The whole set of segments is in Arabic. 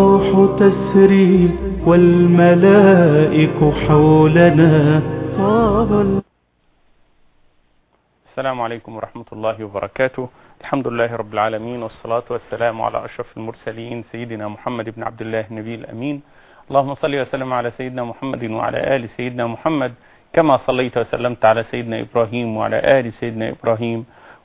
الروح تسري والملائك حولنا. طاب السلام عليكم ورحمة الله وبركاته. الحمد لله رب العالمين والصلاة والسلام على أشرف المرسلين سيدنا محمد بن عبد الله النبي الأمين. اللهم صل وسلم على سيدنا محمد وعلى آل سيدنا محمد كما صليت وسلمت على سيدنا إبراهيم وعلى آل سيدنا إبراهيم.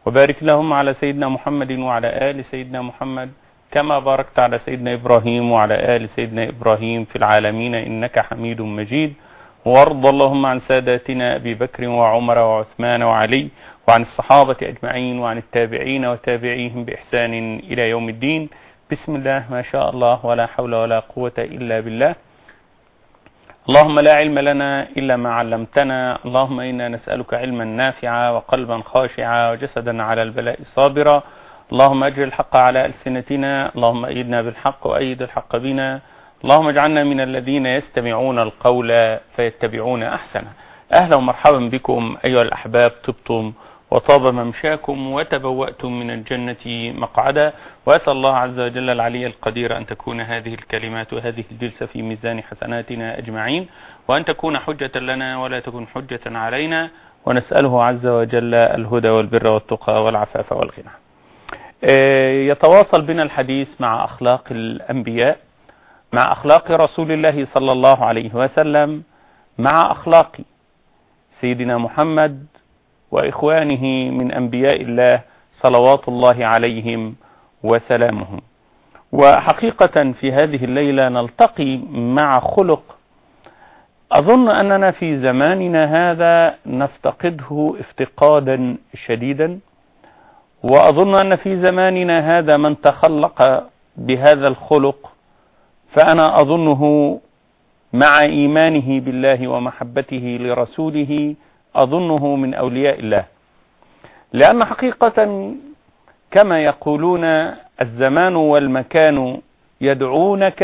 وبارك اللهم على سيدنا محمد وعلى آل سيدنا محمد. كما باركت على سيدنا إبراهيم وعلى آل سيدنا إبراهيم في العالمين إنك حميد مجيد. وارض اللهم عن ساداتنا أبي بكر وعمر وعثمان وعلي وعن الصحابة أجمعين وعن التابعين وتابعيهم بإحسان إلى يوم الدين. بسم الله ما شاء الله ولا حول ولا قوة إلا بالله. اللهم لا علم لنا إلا ما علمتنا. اللهم إنا نسألك علما نافعا وقلبا خاشعا وجسدا على البلاء صابرا. اللهم أجر الحق على ألسنتنا اللهم أيدنا بالحق وأيد الحق بنا. اللهم اجعلنا من الذين يستمعون القول فيتبعون أحسنه. أهلا ومرحبا بكم أيها الأحباب طبتم وطاب ممشاكم وتبوأتم من الجنة مقعدا. وأسأل الله عز وجل العلي القدير أن تكون هذه الكلمات وهذه الجلسة في ميزان حسناتنا أجمعين وأن تكون حجة لنا ولا تكون حجة علينا. ونسأله عز وجل الهدى والبر والتقى والعفاف والغنى. يتواصل بنا الحديث مع أخلاق الأنبياء مع أخلاق رسول الله صلى الله عليه وسلم مع أخلاق سيدنا محمد وإخوانه من أنبياء الله صلوات الله عليهم وسلامهم وحقيقة في هذه الليلة نلتقي مع خلق. أظن أننا في زماننا هذا نفتقده افتقادا شديدا. وأظن أن في زماننا هذا من تخلق بهذا الخلق فأنا أظنه مع إيمانه بالله ومحبته لرسوله أظنه من أولياء الله. لأن حقيقة كما يقولون الزمان والمكان يدعونك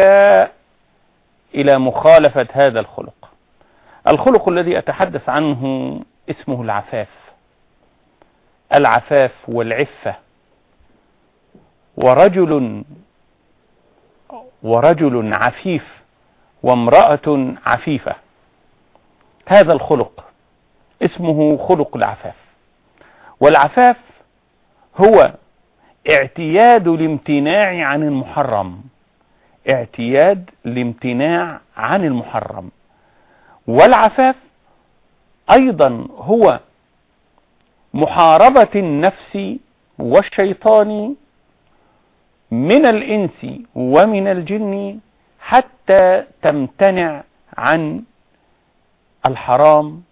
إلى مخالفة هذا الخلق. الخلق الذي أتحدث عنه اسمه العفاف. العفاف والعفة. ورجل ورجل عفيف وامرأة عفيفة. هذا الخلق اسمه خلق العفاف. والعفاف هو اعتياد الامتناع عن المحرم. اعتياد الامتناع عن المحرم. والعفاف أيضا هو محاربة النفس والشيطان من الإنس ومن الجن حتى تمتنع عن الحرام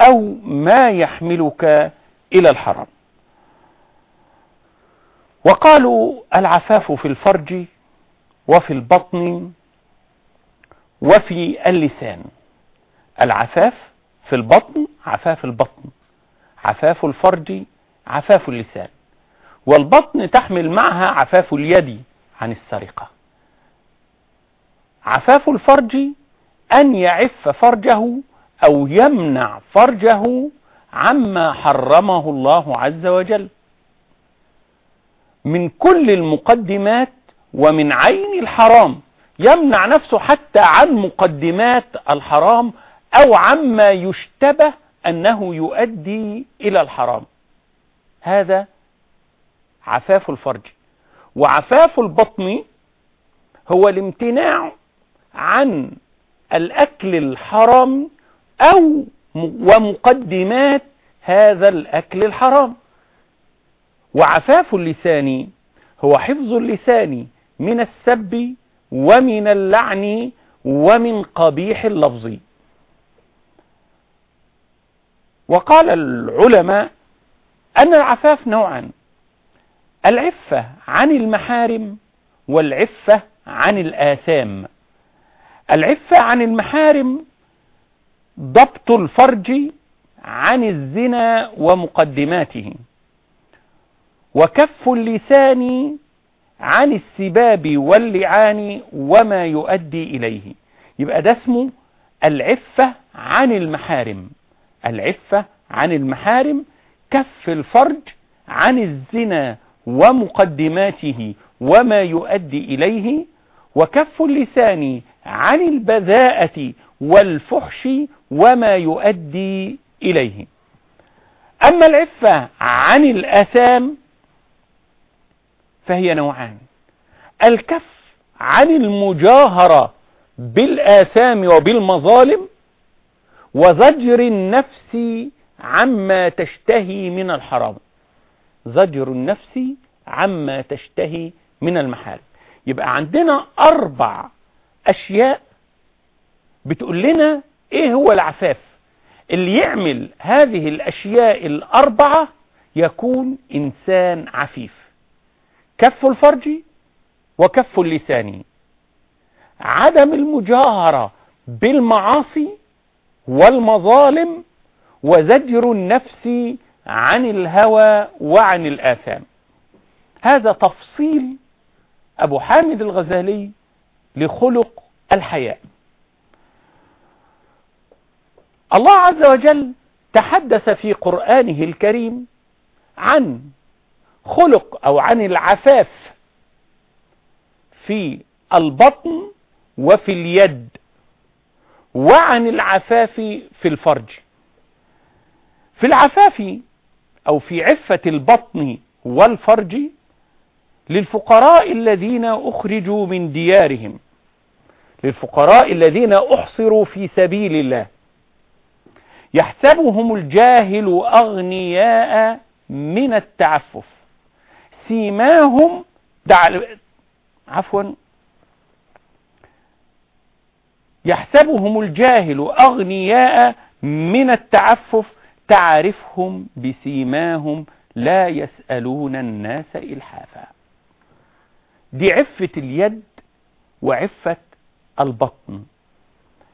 أو ما يحملك إلى الحرام. وقالوا العفاف في الفرج وفي البطن وفي اللسان. العفاف في البطن عفاف البطن. عفاف الفرج عفاف اللسان. والبطن تحمل معها عفاف اليد عن السرقة. عفاف الفرج أن يعف فرجه أو يمنع فرجه عما حرمه الله عز وجل. من كل المقدمات ومن عين الحرام يمنع نفسه حتى عن مقدمات الحرام أو عما يشتبه أنه يؤدي إلى الحرام. هذا عفاف الفرج. وعفاف البطن هو الامتناع عن الأكل الحرام أو ومقدمات هذا الأكل الحرام. وعفاف اللسان هو حفظ اللسان من السب ومن اللعن ومن قبيح اللفظ. وقال العلماء أن العفاف نوعا العفة عن المحارم والعفة عن الآثام. العفة عن المحارم ضبط الفرج عن الزنا ومقدماته. وكف اللسان عن السباب واللعان وما يؤدي إليه. يبقى ده اسمه العفة عن المحارم. العفة عن المحارم كف الفرج عن الزنا ومقدماته وما يؤدي إليه وكف اللسان عن البذاءة والفحش وما يؤدي إليه. أما العفة عن الأثام فهي نوعان. الكف عن المجاهرة بالآثام وبالمظالم وزجر النفس عما تشتهي من الحرام. زجر النفس عما تشتهي من المحال يبقى عندنا أربع أشياء بتقول لنا إيه هو العفاف. اللي يعمل هذه الأشياء الأربعة يكون إنسان عفيف. كف الفرج وكف اللسان. عدم المجاهرة بالمعاصي والمظالم وزجر النفس عن الهوى وعن الآثام. هذا تفصيل أبو حامد الغزالي لخلق الحياء الله عز وجل تحدث في قرآنه الكريم عن خلق أو عن العفاف في البطن وفي اليد. وعن العفاف في الفرج. في العفاف أو في عفة البطن والفرج للفقراء الذين أخرجوا من ديارهم. للفقراء الذين أحصروا في سبيل الله. يحسبهم الجاهل أغنياء من التعفف. سيماهم دع... عفوا يحسبهم الجاهل أغنياء من التعفف تعرفهم بسيماهم لا يسألون الناس إلحافا. دي عفة اليد وعفة البطن.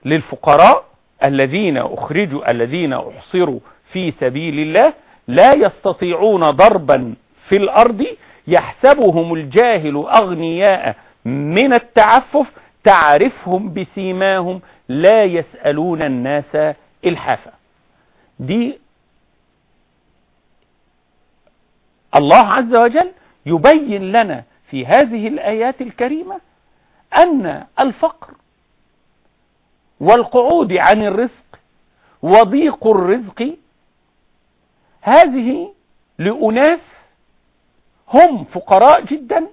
للفقراء الذين أخرجوا الذين أحصروا في سبيل الله لا يستطيعون ضربا في الأرض يحسبهم الجاهل أغنياء من التعفف تعرفهم بسيماهم لا يسألون الناس إلحافا. دي الله عز وجل يبين لنا في هذه الآيات الكريمة أن الفقر والقعود عن الرزق وضيق الرزق هذه لأناس هم فقراء جدا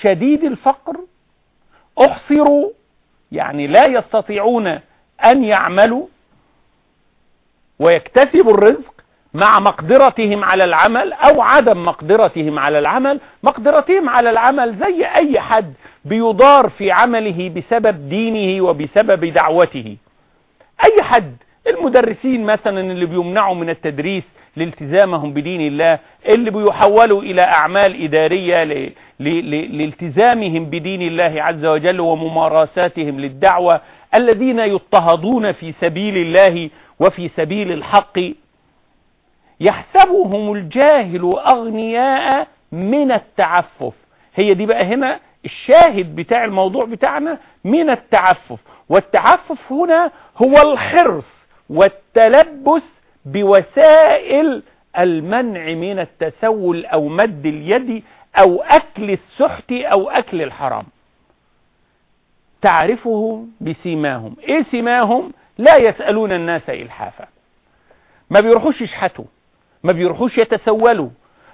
شديد الفقر احصروا يعني لا يستطيعون أن يعملوا ويكتسبوا الرزق مع مقدرتهم على العمل أو عدم مقدرتهم على العمل. مقدرتهم على العمل زي أي حد بيضار في عمله بسبب دينه وبسبب دعوته. أي حد المدرسين مثلا اللي بيمنعوا من التدريس لالتزامهم بدين الله اللي بيحولوا إلى أعمال إدارية ل... ل... ل... لالتزامهم بدين الله عز وجل وممارساتهم للدعوة الذين يضطهدون في سبيل الله وفي سبيل الحق. يحسبهم الجاهل أغنياء من التعفف. هي دي بقى هنا الشاهد بتاع الموضوع بتاعنا من التعفف. والتعفف هنا هو الحرص والتلبس بوسائل المنع من التسول أو مد اليد أو أكل السحت أو أكل الحرام. تعرفه بسيماهم. إيه سيماهم؟ لا يسألون الناس إلحافا. ما بيروحوش يشحتوا. ما بيروحوش يتسولوا.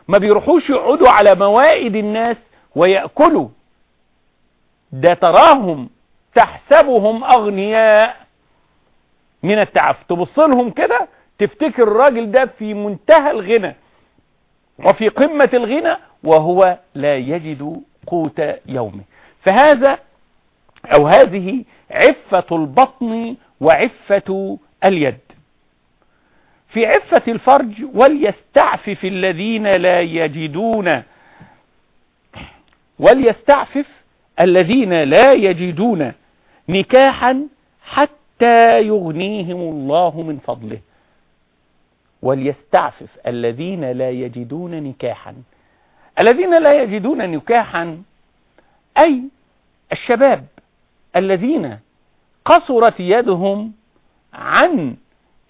ما بيروحوش يقعدوا على موائد الناس ويأكلوا. ده تراهم تحسبهم أغنياء. من التعف. تبص لهم كده تفتكر الراجل ده في منتهى الغنى وفي قمة الغنى وهو لا يجد قوت يومه. فهذا أو هذه عفة البطن وعفة اليد. في عفة الفرج وليستعفف الذين لا يجدون وليستعفف الذين لا يجدون نكاحا حتى يغنيهم الله من فضله. وليستعفف الذين لا يجدون نكاحا. الذين لا يجدون نكاحا أي الشباب الذين قصرت يدهم عن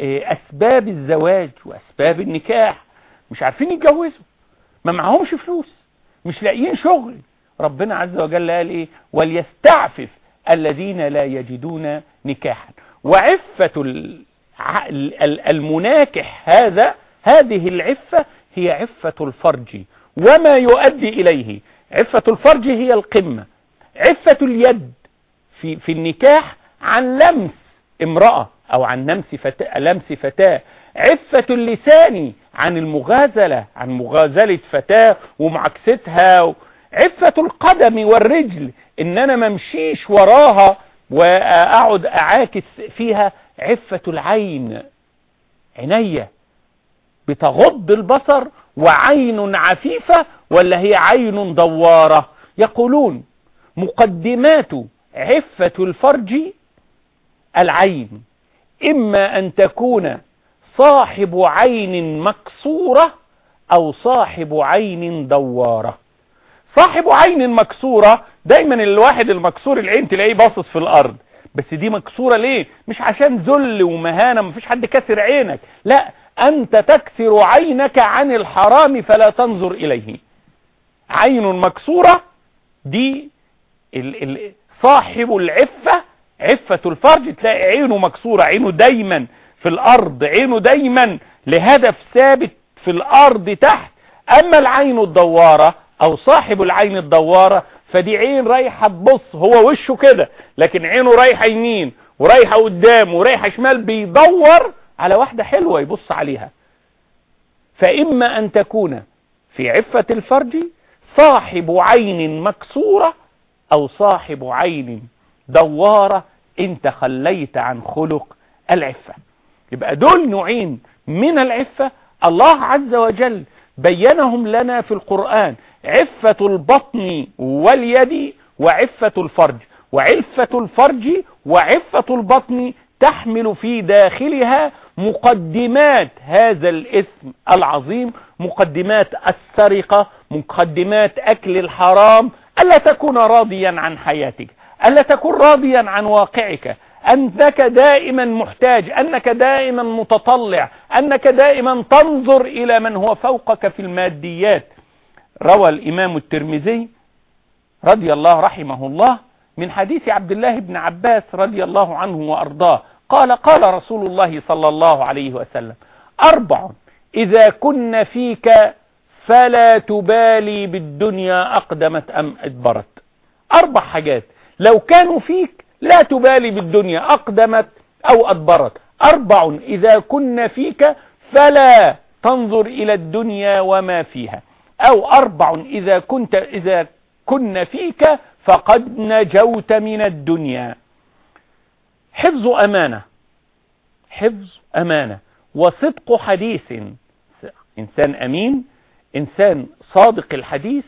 أسباب الزواج وأسباب النكاح مش عارفين يتجوزوا ما معهمش فلوس مش لاقيين شغل. ربنا عز وجل قال إيه؟ وليستعفف الذين لا يجدون نكاحا. وعفة المناكح هذا هذه العفة هي عفة الفرج. وما يؤدي إليه. عفة الفرج هي القمة. عفة اليد في, في النكاح عن لمس امرأة أو عن لمس فتاة, لمس فتاة. عفة اللسان عن المغازلة عن مغازلة فتاة ومعاكستها. عفة القدم والرجل إن أنا ممشيش وراها وأقعد أعاكس فيها. عفة العين عينيا بتغض البصر وعين عفيفة ولا هي عين دوارة؟ يقولون مقدمات عفة الفرج العين إما أن تكون صاحب عين مكسورة أو صاحب عين دوارة. صاحب عين مكسورة دايما الواحد المكسور العين تلاقيه باصص في الأرض. بس دي مكسورة ليه؟ مش عشان ذل ومهانة مفيش حد كسر عينك. لا أنت تكسر عينك عن الحرام فلا تنظر إليه. عين مكسورة دي صاحب العفة. عفة الفرج تلاقي عينه مكسورة عينه دايما في الأرض عينه دايما لهدف ثابت في الأرض تحت. أما العين الدوارة أو صاحب العين الدوارة فدي عين رايحة تبص هو وشه كده لكن عينه رايحة يمين ورايحة قدام ورايحة شمال بيدور على واحدة حلوة يبص عليها. فإما أن تكون في عفة الفرج صاحب عين مكسورة أو صاحب عين دوارة انت خليت عن خلق العفة. يبقى دول نوعين من العفة. الله عز وجل بينهم لنا في القرآن عفة البطن واليد وعفة الفرج. وعفة الفرج وعفة البطن تحمل في داخلها مقدمات هذا الاسم العظيم مقدمات السرقة مقدمات أكل الحرام. ألا تكون راضيا عن حياتك؟ ألا تكون راضيا عن واقعك؟ أنك دائما محتاج أنك دائما متطلع أنك دائما تنظر إلى من هو فوقك في الماديات. روى الإمام الترمذي رضي الله رحمه الله من حديث عبد الله بن عباس رضي الله عنه وأرضاه. قال قال رسول الله صلى الله عليه وسلم أربع إذا كن فيك فلا تبالي بالدنيا أقدمت أم أدبرت. أربع حاجات لو كانوا فيك لا تبالي بالدنيا أقدمت أو أدبرت. أربع إذا كن فيك فلا تنظر إلى الدنيا وما فيها. أو أربع إذا كنت إذا كن فيك فقد نجوت من الدنيا. حفظ أمانة حفظ أمانة. وصدق حديث إنسان أمين إنسان صادق الحديث.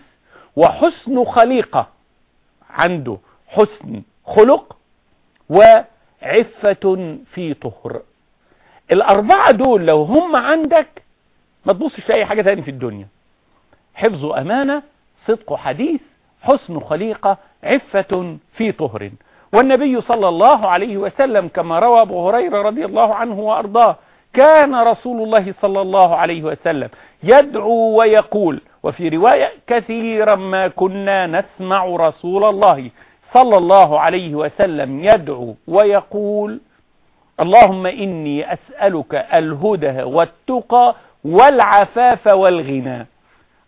وحسن خليقة عنده حسن خلق. وعفة في طهر. الأربعة دول لو هم عندك ما تبصش لأي حاجة تاني في الدنيا. حفظ أمانة صدق حديث حسن خليقة عفة في طهر. والنبي صلى الله عليه وسلم كما روى أبو هريرة رضي الله عنه وأرضاه كان رسول الله صلى الله عليه وسلم يدعو ويقول وفي رواية كثيرا ما كنا نسمع رسول الله صلى الله عليه وسلم يدعو ويقول اللهم إني أسألك الهدى والتقى والعفاف والغنى.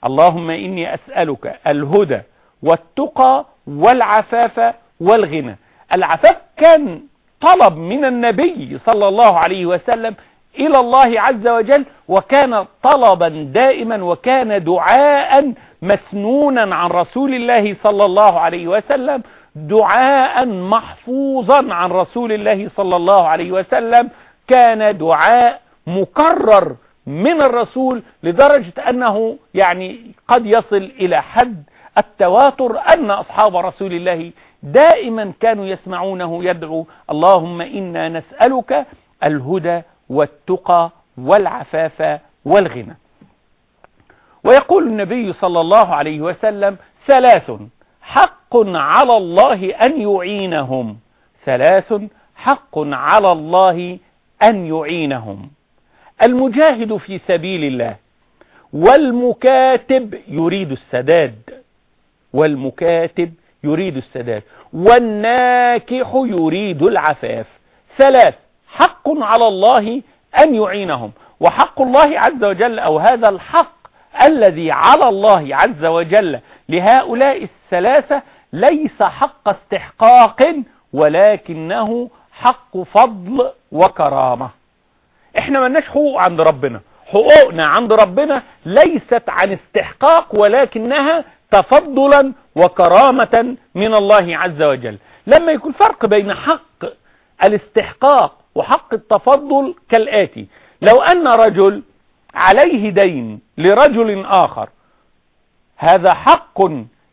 اللهم إني أسألك الهدى والتقى والعفاف والغنى. العفاف كان طلب من النبي صلى الله عليه وسلم إلى الله عز وجل وكان طلبا دائما وكان دعاء مسنونا عن رسول الله صلى الله عليه وسلم دعاء محفوظا عن رسول الله صلى الله عليه وسلم كان دعاء مكرر من الرسول لدرجة أنه يعني قد يصل إلى حد التواتر أن أصحاب رسول الله دائما كانوا يسمعونه يدعو اللهم إنا نسألك الهدى والتقى والعفاف والغنى. ويقول النبي صلى الله عليه وسلم ثلاث حق على الله أن يعينهم. ثلاث حق على الله أن يعينهم. المجاهد في سبيل الله والمكاتب يريد السداد. والمكاتب يريد السداد. والناكح يريد العفاف. ثلاث حق على الله أن يعينهم. وحق الله عز وجل أو هذا الحق الذي على الله عز وجل لهؤلاء الثلاثة ليس حق استحقاق ولكنه حق فضل وكرامة. إحنا ملناش حقوق عند ربنا. حقوقنا عند ربنا ليست عن استحقاق ولكنها تفضلا وكرامة من الله عز وجل. لما يكون فرق بين حق الاستحقاق وحق التفضل كالآتي. لو أن رجل عليه دين لرجل آخر هذا حق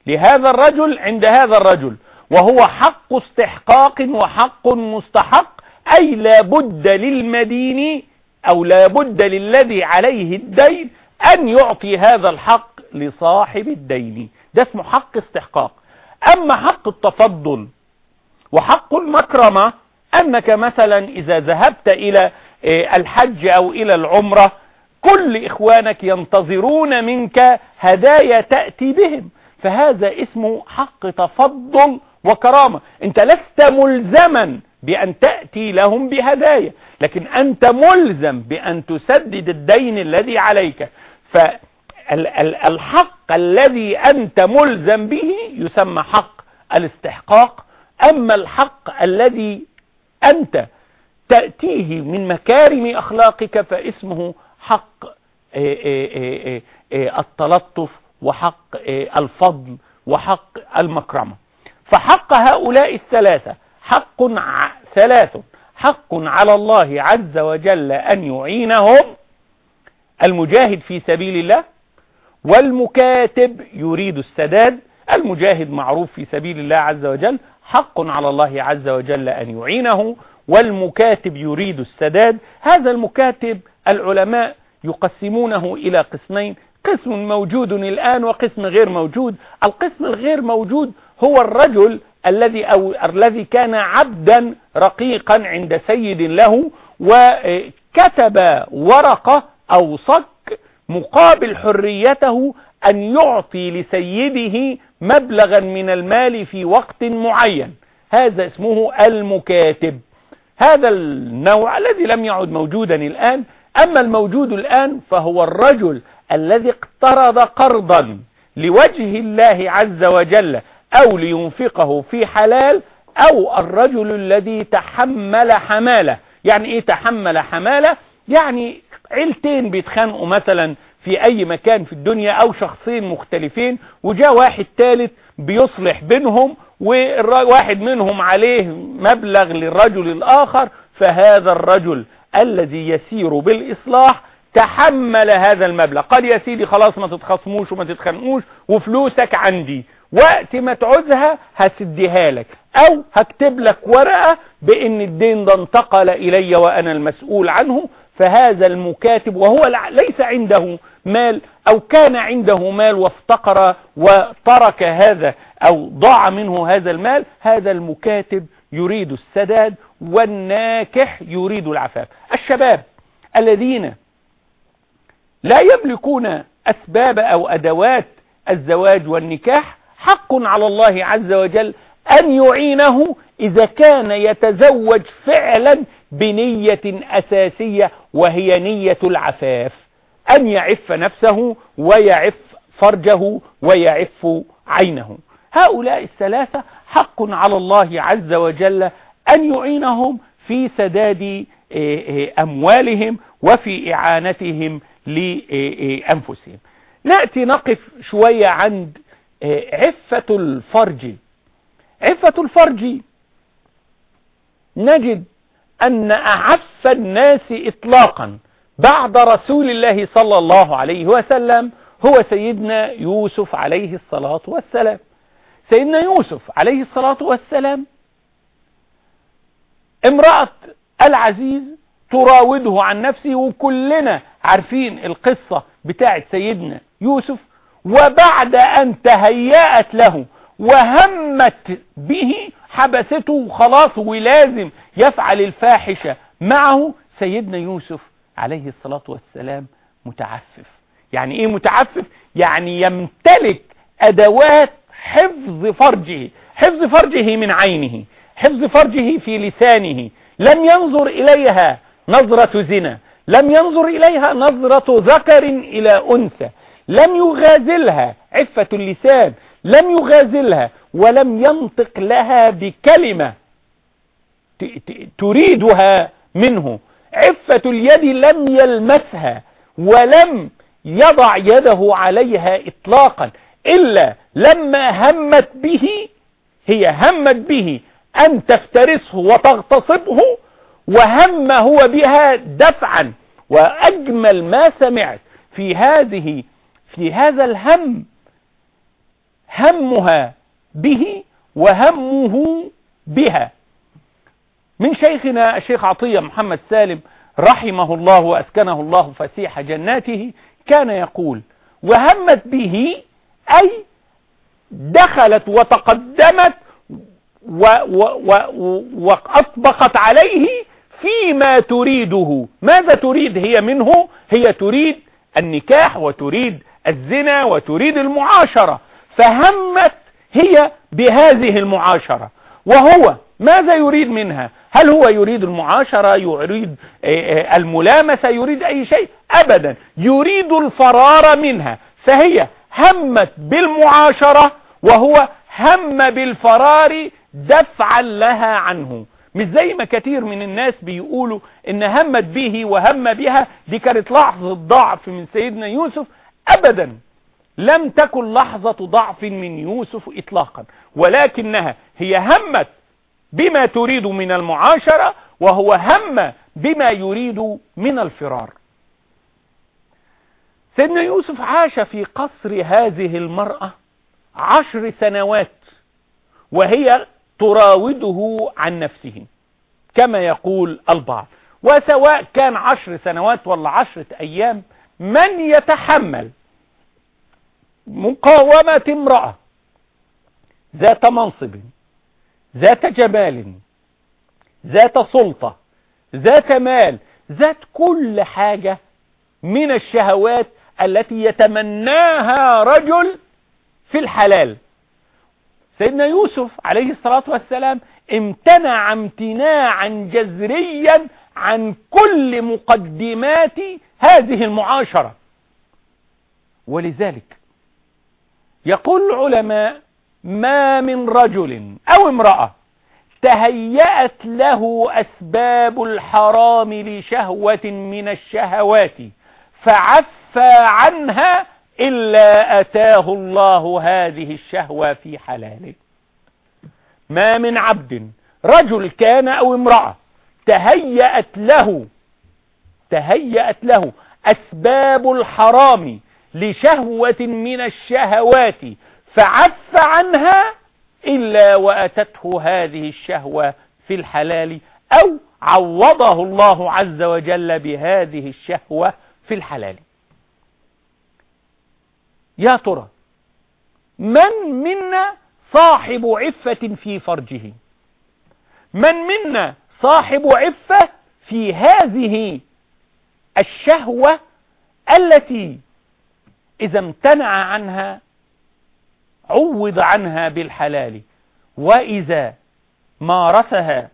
لهذا الرجل عند هذا الرجل وهو حق استحقاق وحق مستحق أي لا بد للمدين أو لا بد للذي عليه الدين أن يعطي هذا الحق لصاحب الدين. ده اسمه حق استحقاق. أما حق التفضل وحق المكرمة أنك مثلا إذا ذهبت إلى الحج أو إلى العمرة كل إخوانك ينتظرون منك هدايا تأتي بهم. فهذا اسمه حق تفضل وكرامة. أنت لست ملزما بأن تأتي لهم بهدايا. لكن أنت ملزم بأن تسدد الدين الذي عليك. فالحق الذي أنت ملزم به يسمى حق الاستحقاق. أما الحق الذي أنت تأتيه من مكارم أخلاقك فاسمه حق التلطف وحق الفضل وحق المكرمة. فحق هؤلاء الثلاثة حق ثلاث حق على الله عز وجل أن يعينهم المجاهد في سبيل الله والمكاتب يريد السداد المجاهد معروف في سبيل الله عز وجل حق على الله عز وجل أن يعينه والمكاتب يريد السداد. هذا المكاتب العلماء يقسمونه إلى قسمين قسم موجود الآن وقسم غير موجود. القسم الغير موجود هو الرجل الذي أو الذي كان عبدا رقيقا عند سيد له وكتب ورقة أو صك مقابل حريته أن يعطي لسيده مبلغا من المال في وقت معين. هذا اسمه المكاتب. هذا النوع الذي لم يعد موجودا الآن أما الموجود الآن فهو الرجل الذي اقترض قرضا لوجه الله عز وجل أو لينفقه في حلال أو الرجل الذي تحمل حمالة. يعني إيه تحمل حمالة؟ يعني عيلتين بيتخانقوا مثلا في أي مكان في الدنيا أو شخصين مختلفين وجاء واحد ثالث بيصلح بينهم وواحد منهم عليه مبلغ للرجل الآخر فهذا الرجل الذي يسير بالإصلاح تحمل هذا المبلغ. قال يا سيدي خلاص ما تتخصموش وما تتخانقوش وفلوسك عندي. وقت ما تعوزها هسديها لك أو هكتب لك ورقة بإن الدين ده انتقل إلي وأنا المسؤول عنه فهذا المكاتب وهو ليس عنده مال أو كان عنده مال وافتقر وترك هذا أو ضاع منه هذا المال هذا المكاتب يريد السداد والناكح يريد العفاف. الشباب الذين لا يملكون أسباب أو أدوات الزواج والنكاح حق على الله عز وجل أن يعينه إذا كان يتزوج فعلا بنية أساسية وهي نية العفاف. أن يعف نفسه ويعف فرجه ويعف عينه. هؤلاء الثلاثة حق على الله عز وجل أن يعينهم في سداد أموالهم وفي إعانتهم لأنفسهم. نأتي نقف شوية عند عفة الفرج. عفة الفرج. نجد أن أعف الناس إطلاقا بعد رسول الله صلى الله عليه وسلم هو سيدنا يوسف عليه الصلاة والسلام. سيدنا يوسف عليه الصلاة والسلام امرأة العزيز تراوده عن نفسه وكلنا عارفين القصة بتاعت سيدنا يوسف وبعد أن تهيأت له وهمت به حبسته خلاص ولازم يفعل الفاحشة معه سيدنا يوسف عليه الصلاة والسلام متعفف. يعني إيه متعفف؟ يعني يمتلك أدوات حفظ فرجه. حفظ فرجه من عينه حفظ فرجه في لسانه. لم ينظر إليها نظرة زنا لم ينظر إليها نظرة ذكر إلى أنثى. لم يغازلها عفة اللسان لم يغازلها ولم ينطق لها بكلمة تريدها منه. عفة اليد لم يلمسها ولم يضع يده عليها إطلاقا إلا لما همت به هي همت به أن تفترسه وتغتصبه وهم هو بها دفعا وأجمل ما سمعت في هذه في هذا الهم همها به وهمه بها. من شيخنا الشيخ عطية محمد سالم رحمه الله وأسكنه الله فسيح جناته كان يقول وهمت به أي دخلت وتقدمت وأطبقت عليه فيما تريده. ماذا تريد هي منه؟ هي تريد النكاح وتريد الزنا وتريد المعاشرة فهمت هي بهذه المعاشرة. وهو ماذا يريد منها؟ هل هو يريد المعاشرة يريد الملامسة يريد أي شيء؟ أبدا. يريد الفرار منها. فهي همت بالمعاشرة وهو هم بالفرار دفعا لها عنه. مش زي ما كثير من الناس بيقولوا إن همت به وهم بها. دي كانت لحظة ضعف من سيدنا يوسف ابدا. لم تكن لحظة ضعف من يوسف اطلاقا. ولكنها هي همت بما تريد من المعاشرة وهو هم بما يريد من الفرار. سيدنا يوسف عاش في قصر هذه المرأة عشر سنوات وهي تراوده عن نفسه كما يقول البعض. وسواء كان عشر سنوات ولا عشرة أيام من يتحمل مقاومة امرأة ذات منصب ذات جمال ذات سلطة ذات مال ذات كل حاجة من الشهوات التي يتمناها رجل في الحلال. سيدنا يوسف عليه الصلاة والسلام امتنع امتناعا جذريا عن كل مقدمات هذه المعاشرة. ولذلك يقول العلماء ما من رجل أو امرأة تهيأت له أسباب الحرام لشهوة من الشهوات فعفى عنها إلا أتاه الله هذه الشهوة في حلاله. ما من عبد رجل كان أو امرأة تهيأت له تهيأت له أسباب الحرام لشهوة من الشهوات فعف عنها إلا وأتته هذه الشهوة في الحلال أو عوضه الله عز وجل بهذه الشهوة في الحلال. يا ترى من منا صاحب عفة في فرجه؟ من منا صاحب عفة في هذه الشهوة التي إذا امتنع عنها عوض عنها بالحلال وإذا مارسها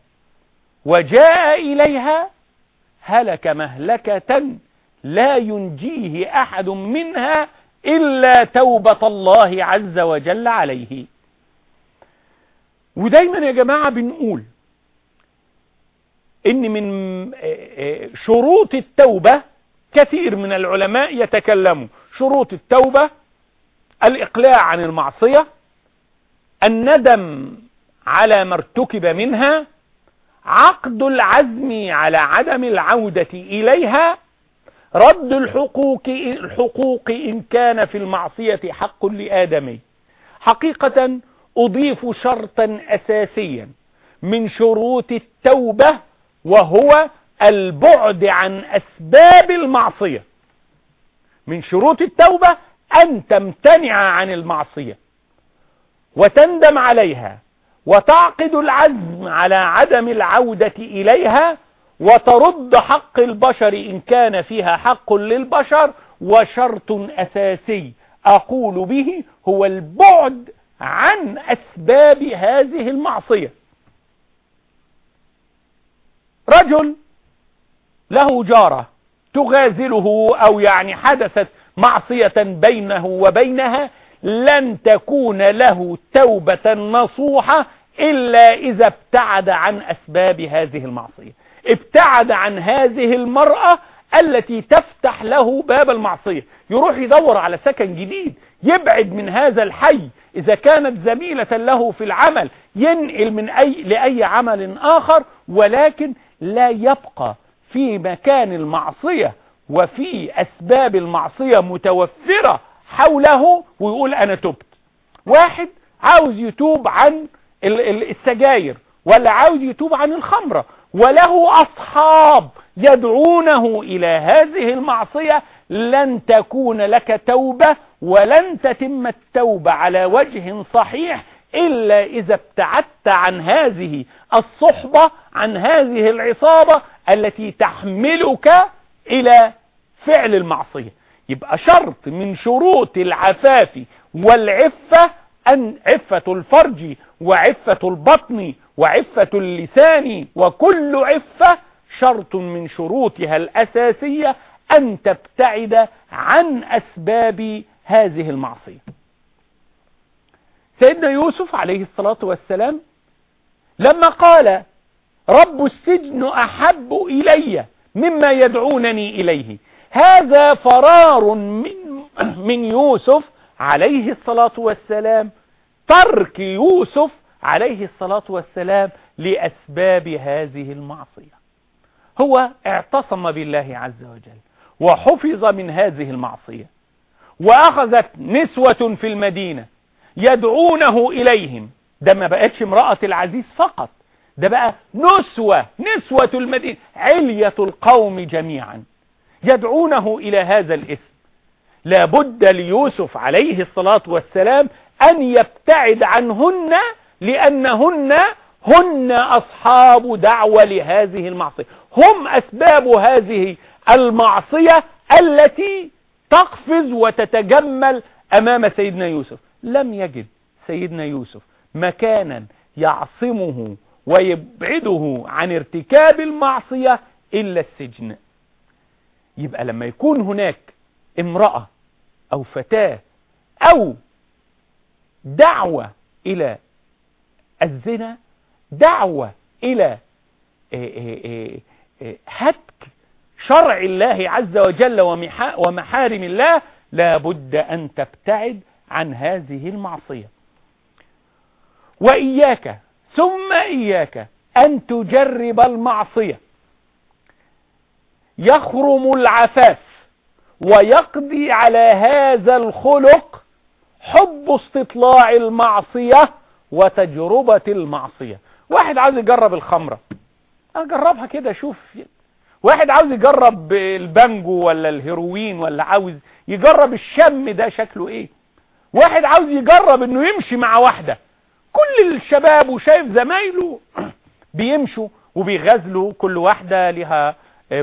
وجاء إليها هلك مهلكة لا ينجيه أحد منها إلا توبة الله عز وجل عليه. ودايما يا جماعة بنقول إن من شروط التوبة كثير من العلماء يتكلموا. شروط التوبة الإقلاع عن المعصية الندم على ما ارتكب منها عقد العزم على عدم العودة إليها رد الحقوق الحقوق إن كان في المعصية حق لآدمي. حقيقة أضيف شرطا أساسيا من شروط التوبة وهو البعد عن أسباب المعصية. من شروط التوبة أن تمتنع عن المعصية وتندم عليها وتعقد العزم على عدم العودة إليها وترد حق البشر إن كان فيها حق للبشر وشرط أساسي أقول به هو البعد عن أسباب هذه المعصية. رجل له جارة تغازله أو يعني حدثت معصية بينه وبينها لن تكون له توبة نصوحة إلا إذا ابتعد عن أسباب هذه المعصية. ابتعد عن هذه المرأة التي تفتح له باب المعصية. يروح يدور على سكن جديد يبعد من هذا الحي. إذا كانت زميلة له في العمل ينقل من أي لأي عمل آخر ولكن لا يبقى في مكان المعصية وفي أسباب المعصية متوفرة حوله ويقول أنا تبت. واحد عاوز يتوب عن السجاير ولا عاوز يتوب عن الخمرة وله أصحاب يدعونه إلى هذه المعصية لن تكون لك توبة ولن تتم التوبة على وجه صحيح إلا إذا ابتعدت عن هذه الصحبة عن هذه العصابة التي تحملك إلى فعل المعصية. يبقى شرط من شروط العفاف والعفة أن عفة الفرج وعفة البطن وعفة اللسان وكل عفة شرط من شروطها الأساسية أن تبتعد عن أسباب هذه المعصية. سيدنا يوسف عليه الصلاة والسلام لما قال رب السجن أحب إلي مما يدعونني إليه. هذا فرار من, من يوسف عليه الصلاة والسلام ترك يوسف عليه الصلاة والسلام لأسباب هذه المعصية. هو اعتصم بالله عز وجل وحفظ من هذه المعصية وأخذت نسوة في المدينة يدعونه إليهم. ده ما بقتش امرأة العزيز فقط ده بقى نسوة نسوة المدينة علية القوم جميعا يدعونه إلى هذا الاسم. لابد ليوسف عليه الصلاة والسلام أن يبتعد عنهن لأنهن هن أصحاب دعوة لهذه المعصية. هم أسباب هذه المعصية التي تقفز وتتجمل أمام سيدنا يوسف. لم يجد سيدنا يوسف مكانا يعصمه ويبعده عن ارتكاب المعصية إلا السجن. يبقى لما يكون هناك امرأة أو فتاة أو دعوة إلى الزنا دعوة إلى هتك شرع الله عز وجل ومحارم الله لابد أن تبتعد عن هذه المعصية. وإياك ثم إياك أن تجرب المعصية. يخرم العفاف ويقضي على هذا الخلق حب استطلاع المعصية وتجربة المعصية. واحد عاوز يجرب الخمرة. اجربها كده شوف. واحد عاوز يجرب البانجو ولا الهيروين ولا عاوز يجرب الشم ده شكله إيه؟ واحد عاوز يجرب إنه يمشي مع واحدة. كل الشباب وشايف زمايله بيمشوا وبيغزلوا كل واحدة لها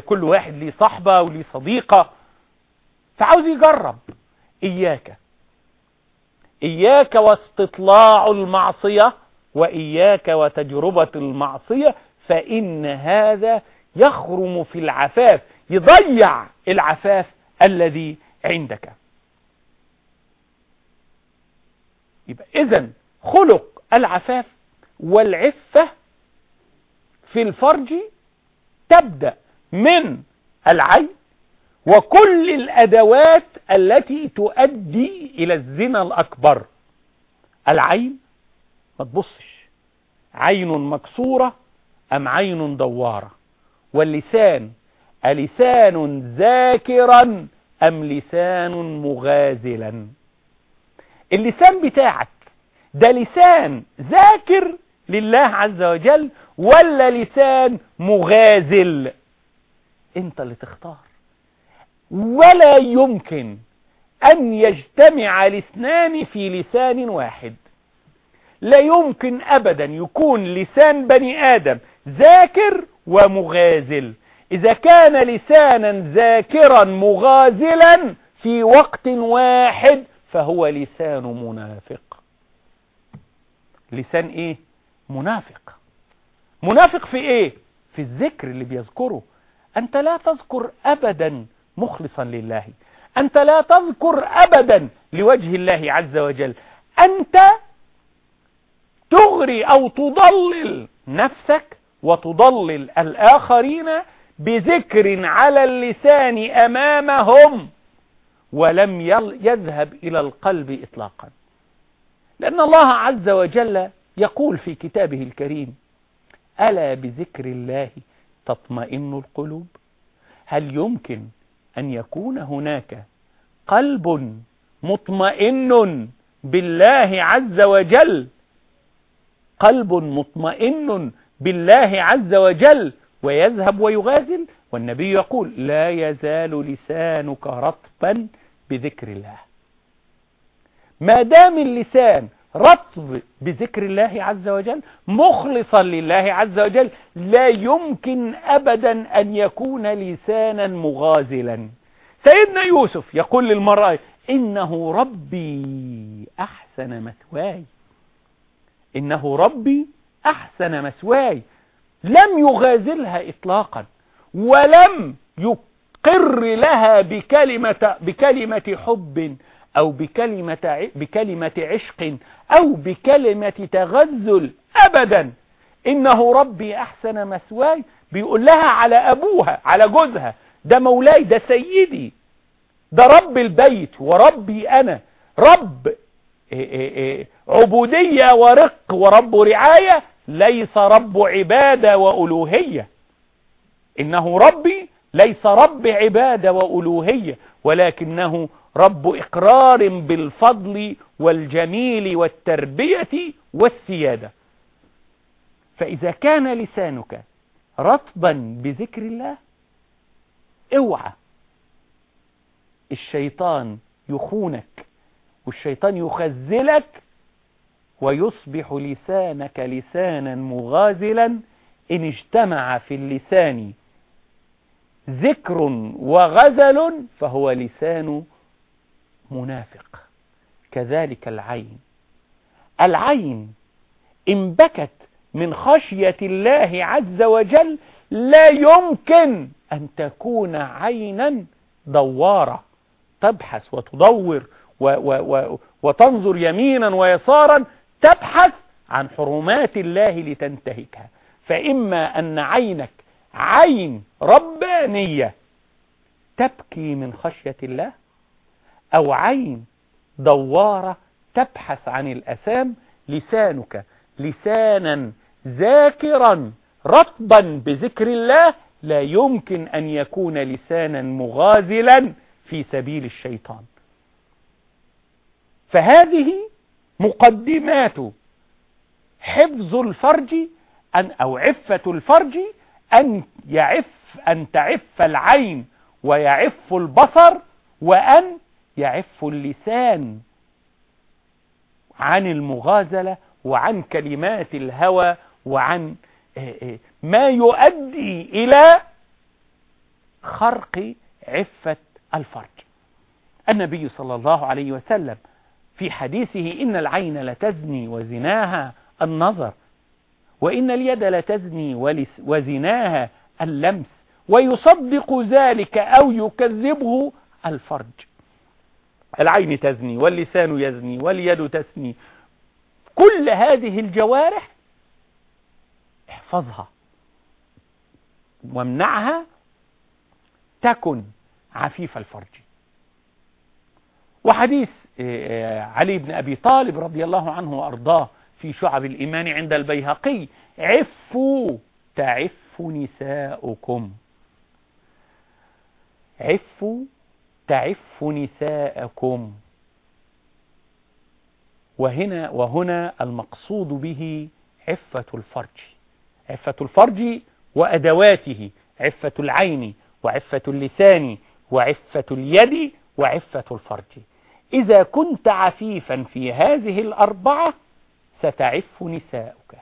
كل واحد ليه صحبة وليه صديقة. فعاوز يجرب. إياك. إياك واستطلاع المعصية وإياك وتجربة المعصية فإن هذا يخرم في العفاف يضيع العفاف الذي عندك. يبقى إذن خلق العفاف والعفة في الفرج تبدأ من العين وكل الأدوات التي تؤدي إلى الزنا الأكبر. العين ما تبصش. عين مكسورة أم عين دوارة؟ واللسان ألسان ذاكرا أم لسان مغازلا؟ اللسان بتاعك ده لسان ذاكر لله عز وجل ولا لسان مغازل. انت اللي تختار. ولا يمكن أن يجتمع الاثنان في لسان واحد. لا يمكن أبدا يكون لسان بني آدم ذاكر ومغازل. إذا كان لسانا ذاكرا مغازلا في وقت واحد فهو لسان منافق. لسان إيه؟ منافق. منافق في إيه؟ في الذكر اللي بيذكره. أنت لا تذكر ابدا مخلصا لله. أنت لا تذكر ابدا لوجه الله عز وجل. أنت تغري أو تضلل نفسك وتضلل الآخرين بذكر على اللسان أمامهم ولم يذهب إلى القلب اطلاقا. لأن الله عز وجل يقول في كتابه الكريم ألا بذكر الله تطمئن القلوب؟ هل يمكن أن يكون هناك قلب مطمئن بالله عز وجل؟ قلب مطمئن بالله عز وجل ويذهب ويغازل؟ والنبي يقول لا يزال لسانك رطبا بذكر الله. ما دام اللسان رطب بذكر الله عز وجل مخلصا لله عز وجل لا يمكن أبدا أن يكون لسانا مغازلا. سيدنا يوسف يقول للمرأة إنه ربي أحسن مثواي. إنه ربي أحسن مثواي. لم يغازلها إطلاقا ولم يقر لها بكلمة, بكلمة حب أو بكلمة, بكلمة عشق أو بكلمة تغزل أبدا. إنه ربي أحسن مثواي بيقول لها على أبوها على جوزها. ده مولاي ده سيدي. ده رب البيت وربي أنا. رب عبودية ورق ورب رعاية. ليس رب عبادة وألوهية. إنه ربي ليس رب عبادة وألوهية. ولكنه رب إقرار بالفضل والجميل والتربية والسيادة. فإذا كان لسانك رطبا بذكر الله اوعى. الشيطان يخونك والشيطان يخزلك ويصبح لسانك لسانا مغازلا. إن اجتمع في اللسان ذكر وغزل فهو لسان منافق. كذلك العين. العين إن بكت من خشية الله عز وجل لا يمكن أن تكون عينا دوارة. تبحث وتدور و و و وتنظر يمينا ويسارا تبحث عن حرمات الله لتنتهكها. فإما أن عينك عين ربانية تبكي من خشية الله أو عين دوارة تبحث عن الأسام لسانك. لسانا ذاكرا رطبا بذكر الله لا يمكن أن يكون لسانا مغازلا في سبيل الشيطان. فهذه مقدمات حفظ الفرج أن أو عفة الفرج أن يعف أن تعف العين ويعف البصر وأن يعف اللسان عن المغازلة وعن كلمات الهوى وعن ما يؤدي إلى خرق عفة الفرج. النبي صلى الله عليه وسلم في حديثه إن العين لتزني وزناها النظر وإن اليد لتزني وزناها اللمس ويصدق ذلك أو يكذبه الفرج. العين تزني واللسان يزني واليد تسني. كل هذه الجوارح احفظها. وامنعها تكن عفيف الفرج. وحديث علي بن أبي طالب رضي الله عنه وأرضاه في شعب الإيمان عند البيهقي عفوا تعف نساؤكم. عفوا تعف نساءكم. وهنا وهنا المقصود به عفة الفرج. عفة الفرج وأدواته عفة العين وعفة اللسان وعفة اليد وعفة الفرج. إذا كنت عفيفا في هذه الأربعة ستعف نساؤك.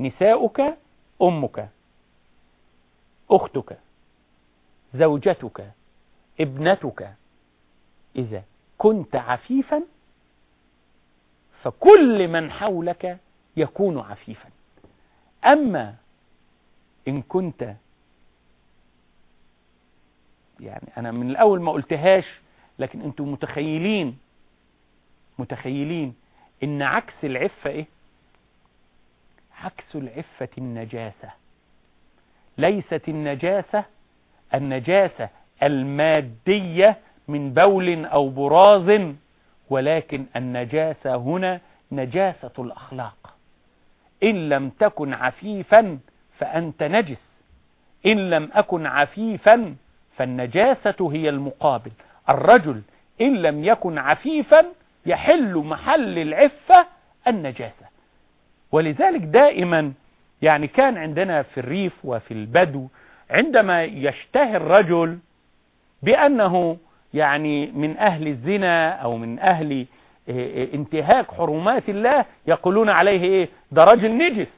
نساؤك أمك أختك زوجتك ابنتك إذا كنت عفيفا فكل من حولك يكون عفيفا. أما إن كنت يعني أنا من الأول ما قلتهاش لكن أنتم متخيلين متخيلين إن عكس العفة إيه؟ عكس العفة النجاسة. ليست النجاسة النجاسة المادية من بول أو براز ولكن النجاسة هنا نجاسة الأخلاق. إن لم تكن عفيفا فأنت نجس. إن لم أكن عفيفا فالنجاسة هي المقابل. الرجل إن لم يكن عفيفا يحل محل العفة النجاسة. ولذلك دائما يعني كان عندنا في الريف وفي البدو عندما يشتهي الرجل بأنه يعني من أهل الزنا أو من أهل انتهاك حرمات الله يقولون عليه إيه؟ ده رجل نجس.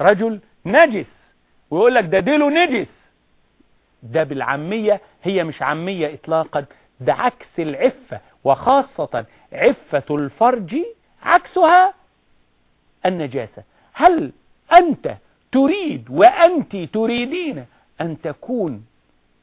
رجل نجس. ويقول لك ده ديله نجس. ده بالعامية هي مش عامية إطلاقا. ده عكس العفة وخاصة عفة الفرج عكسها النجاسة. هل أنت تريد وأنت تريدين أن تكون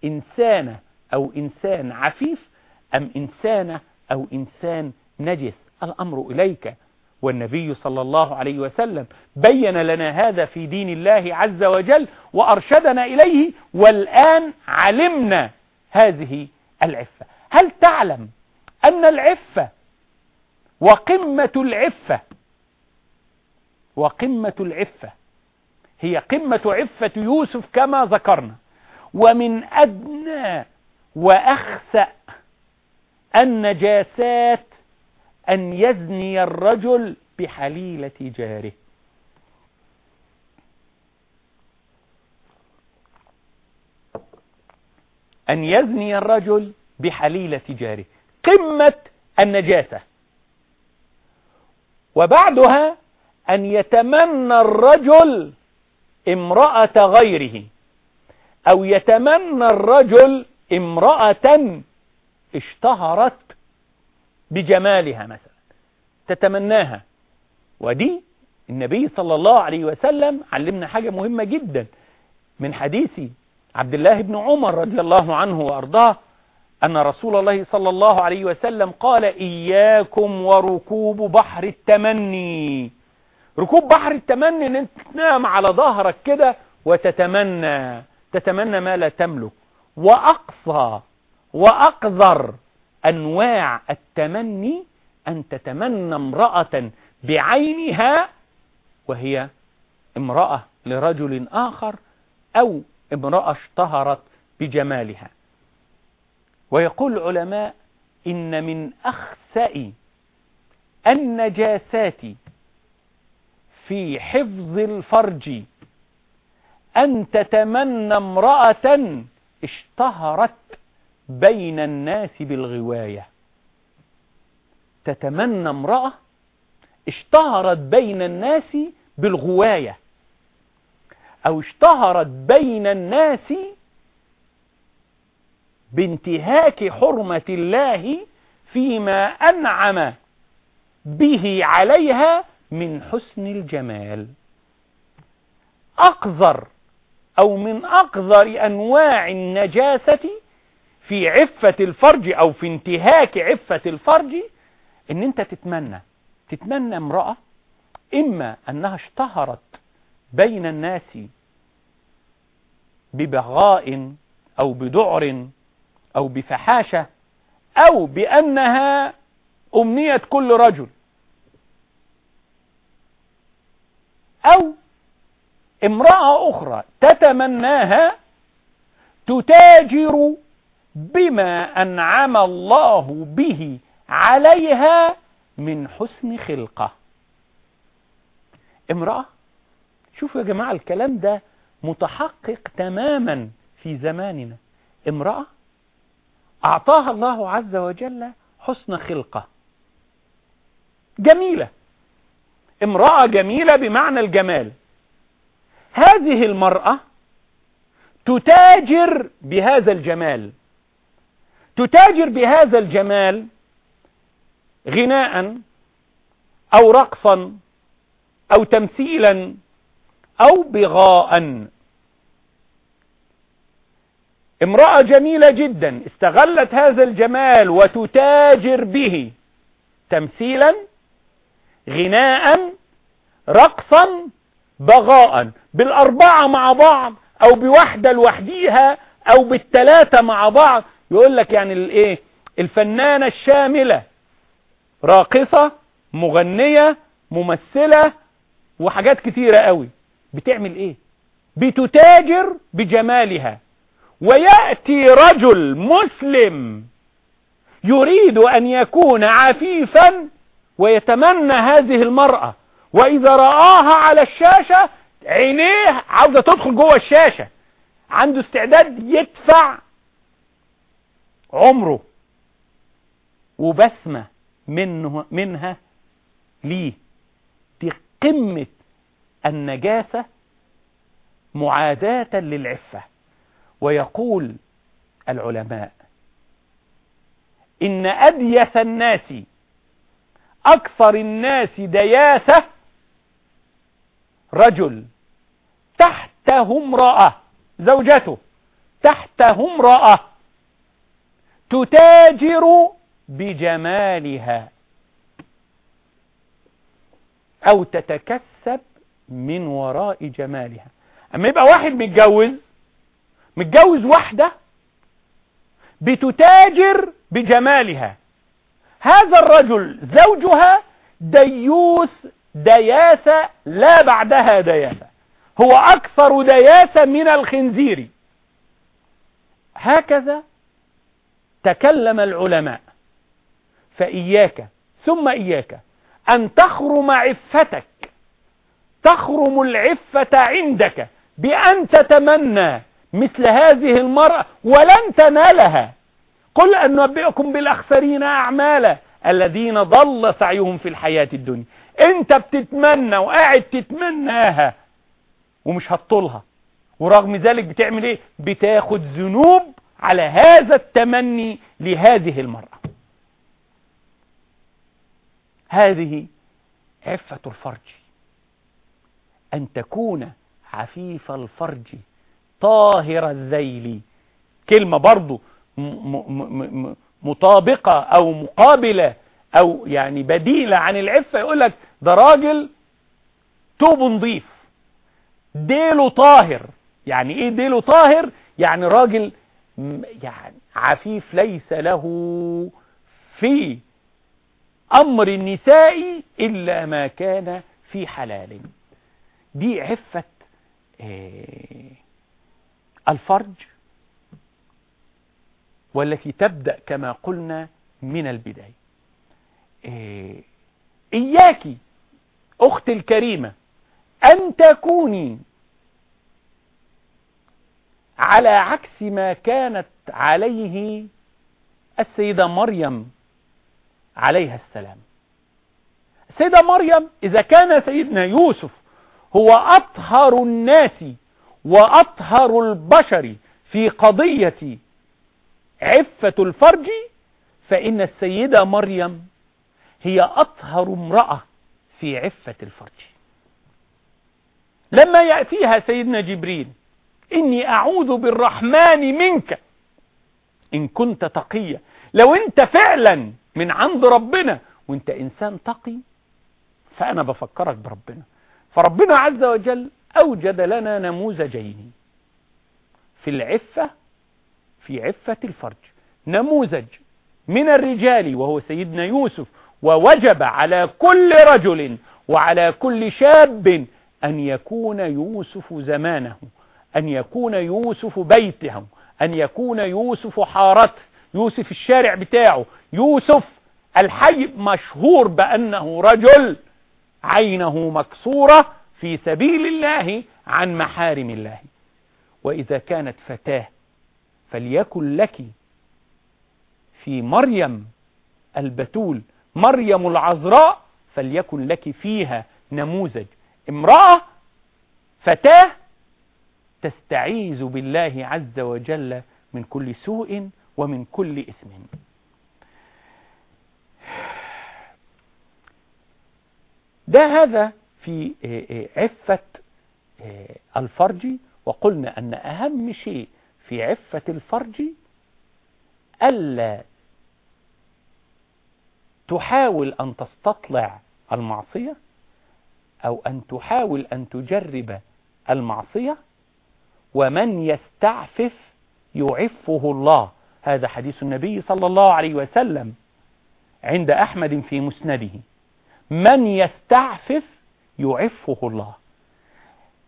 إنسانة أو إنسان عفيف أم إنسانة أو إنسان نجس. الأمر إليك. والنبي صلى الله عليه وسلم بين لنا هذا في دين الله عز وجل وأرشدنا إليه والآن علمنا هذه العفة. هل تعلم أن العفة وقمة العفة وقمة العفة هي قمة عفة يوسف كما ذكرنا ومن أدنى وأخسأ النجاسات أن يزني الرجل بحليلة جاره. أن يزني الرجل بحليلة جاره. قمة النجاسة. وبعدها أن يتمنى الرجل امرأة غيره. أو يتمنى الرجل امرأة اشتهرت بجمالها مثلا تتمناها. ودي النبي صلى الله عليه وسلم علمنا حاجة مهمة جدا. من حديث عبد الله بن عمر رضي الله عنه وأرضاه أن رسول الله صلى الله عليه وسلم قال إياكم وركوب بحر التمني. ركوب بحر التمني أنت تنام على ظهرك كده وتتمنى تتمنى ما لا تملك. وأقصى وأقذر أنواع التمني أن تتمنى امرأة بعينها وهي امرأة لرجل آخر أو امرأة اشتهرت بجمالها. ويقول العلماء إن من أخسأ النجاسات في حفظ الفرج أن تتمنى امرأة اشتهرت بين الناس بالغواية. تتمنى امرأة اشتهرت بين الناس بالغواية. أو اشتهرت بين الناس بانتهاك حرمة الله فيما أنعم به عليها من حسن الجمال. أقذر أو من أقذر أنواع النجاسة في عفة الفرج أو في انتهاك عفة الفرج إن أنت تتمنى تتمنى امرأة إما أنها اشتهرت بين الناس ببغاء أو بدعر أو بفحاشة أو بأنها أمنية كل رجل أو امرأة أخرى تتمناها تتاجر بما أنعم الله به عليها من حسن خلقة. امرأة شوفوا يا جماعة الكلام ده متحقق تماما في زماننا. امرأة أعطاها الله عز وجل حسن خلقة. جميلة. امرأة جميلة بمعنى الجمال. هذه المرأة تتاجر بهذا الجمال. تتاجر بهذا الجمال غناء أو رقصا أو تمثيلا أو بغاء. امرأة جميلة جدا استغلت هذا الجمال وتتاجر به تمثيلا غناء رقصا بغاء بالأربعة مع بعض أو بواحدة لوحديها أو بالثلاثة مع بعض. يقول لك يعني الإيه؟ الفنانة الشاملة راقصة مغنية ممثلة وحاجات كتيرة قوي. بتعمل إيه؟ بتتاجر بجمالها. ويأتي رجل مسلم يريد أن يكون عفيفا ويتمنى هذه المرأة. وإذا رآها على الشاشة عينيه عاوزة تدخل جوه الشاشة. عنده استعداد يدفع عمره وبسمة منه منها ليه. دي قمة النجاسة معاداة للعفة. ويقول العلماء إن أديس الناس أكثر الناس دياسة رجل تحته امرأة زوجته تحته امرأة تتاجر بجمالها أو تتكسب من وراء جمالها. أما يبقى واحد متجوز متجوز واحدة بتتاجر بجمالها. هذا الرجل زوجها ديوث دياسة لا بعدها دياسة هو أكثر دياسة من الخنزير. هكذا تكلم العلماء. فإياك ثم إياك أن تخرم عفتك. تخرم العفة عندك بأن تتمنى مثل هذه المرأة ولن تنالها. قل أن نبئكم بالأخسرين أعمالا الذين ضل سعيهم في الحياة الدنيا. انت بتتمنى وقاعد تتمناها ومش هتطولها. ورغم ذلك بتعمل إيه؟ بتاخد ذنوب على هذا التمني لهذه المرأة. هذه عفة الفرج. أن تكون عفيف الفرج طاهر الذيل. كلمة برضو مطابقة أو مقابلة أو يعني بديلة عن العفة يقول لك ده راجل توب نظيف ديله طاهر. يعني إيه ديله طاهر؟ يعني راجل يعني عفيف ليس له في أمر النساء إلا ما كان في حلال. دي عفة الفرج والتي تبدأ كما قلنا من البداية. إياك أختي الكريمة أن تكوني على عكس ما كانت عليه السيدة مريم عليها السلام. السيدة مريم إذا كان سيدنا يوسف هو أطهر الناس وأطهر البشر في قضية عفة الفرج فإن السيدة مريم هي أطهر امرأة في عفة الفرج. لما يأتيها سيدنا جبريل إني أعوذ بالرحمن منك. إن كنت تقيا لو أنت فعلا من عند ربنا وأنت إنسان تقي فأنا بفكرك بربنا. فربنا عز وجل أوجد لنا نموذجين في العفة في عفة الفرج. نموذج من الرجال وهو سيدنا يوسف ووجب على كل رجل وعلى كل شاب أن يكون يوسف زمانه أن يكون يوسف بيته أن يكون يوسف حارته يوسف الشارع بتاعه. يوسف الحي مشهور بأنه رجل عينه مكسورة في سبيل الله عن محارم الله. وإذا كانت فتاة فليكن لك في مريم البتول مريم العذراء فليكن لك فيها نموذج. امرأة فتاة تستعيذ بالله عز وجل من كل سوء ومن كل إثم. ده هذا في آه، آه، عفة آه، الفرج. وقلنا أن أهم شيء في عفة الفرج ألا تحاول أن تستطلع المعصية أو أن تحاول أن تجرب المعصية ومن يستعفف يعفه الله. هذا حديث النبي صلى الله عليه وسلم عند أحمد في مسنده. من يستعفف يعفه الله.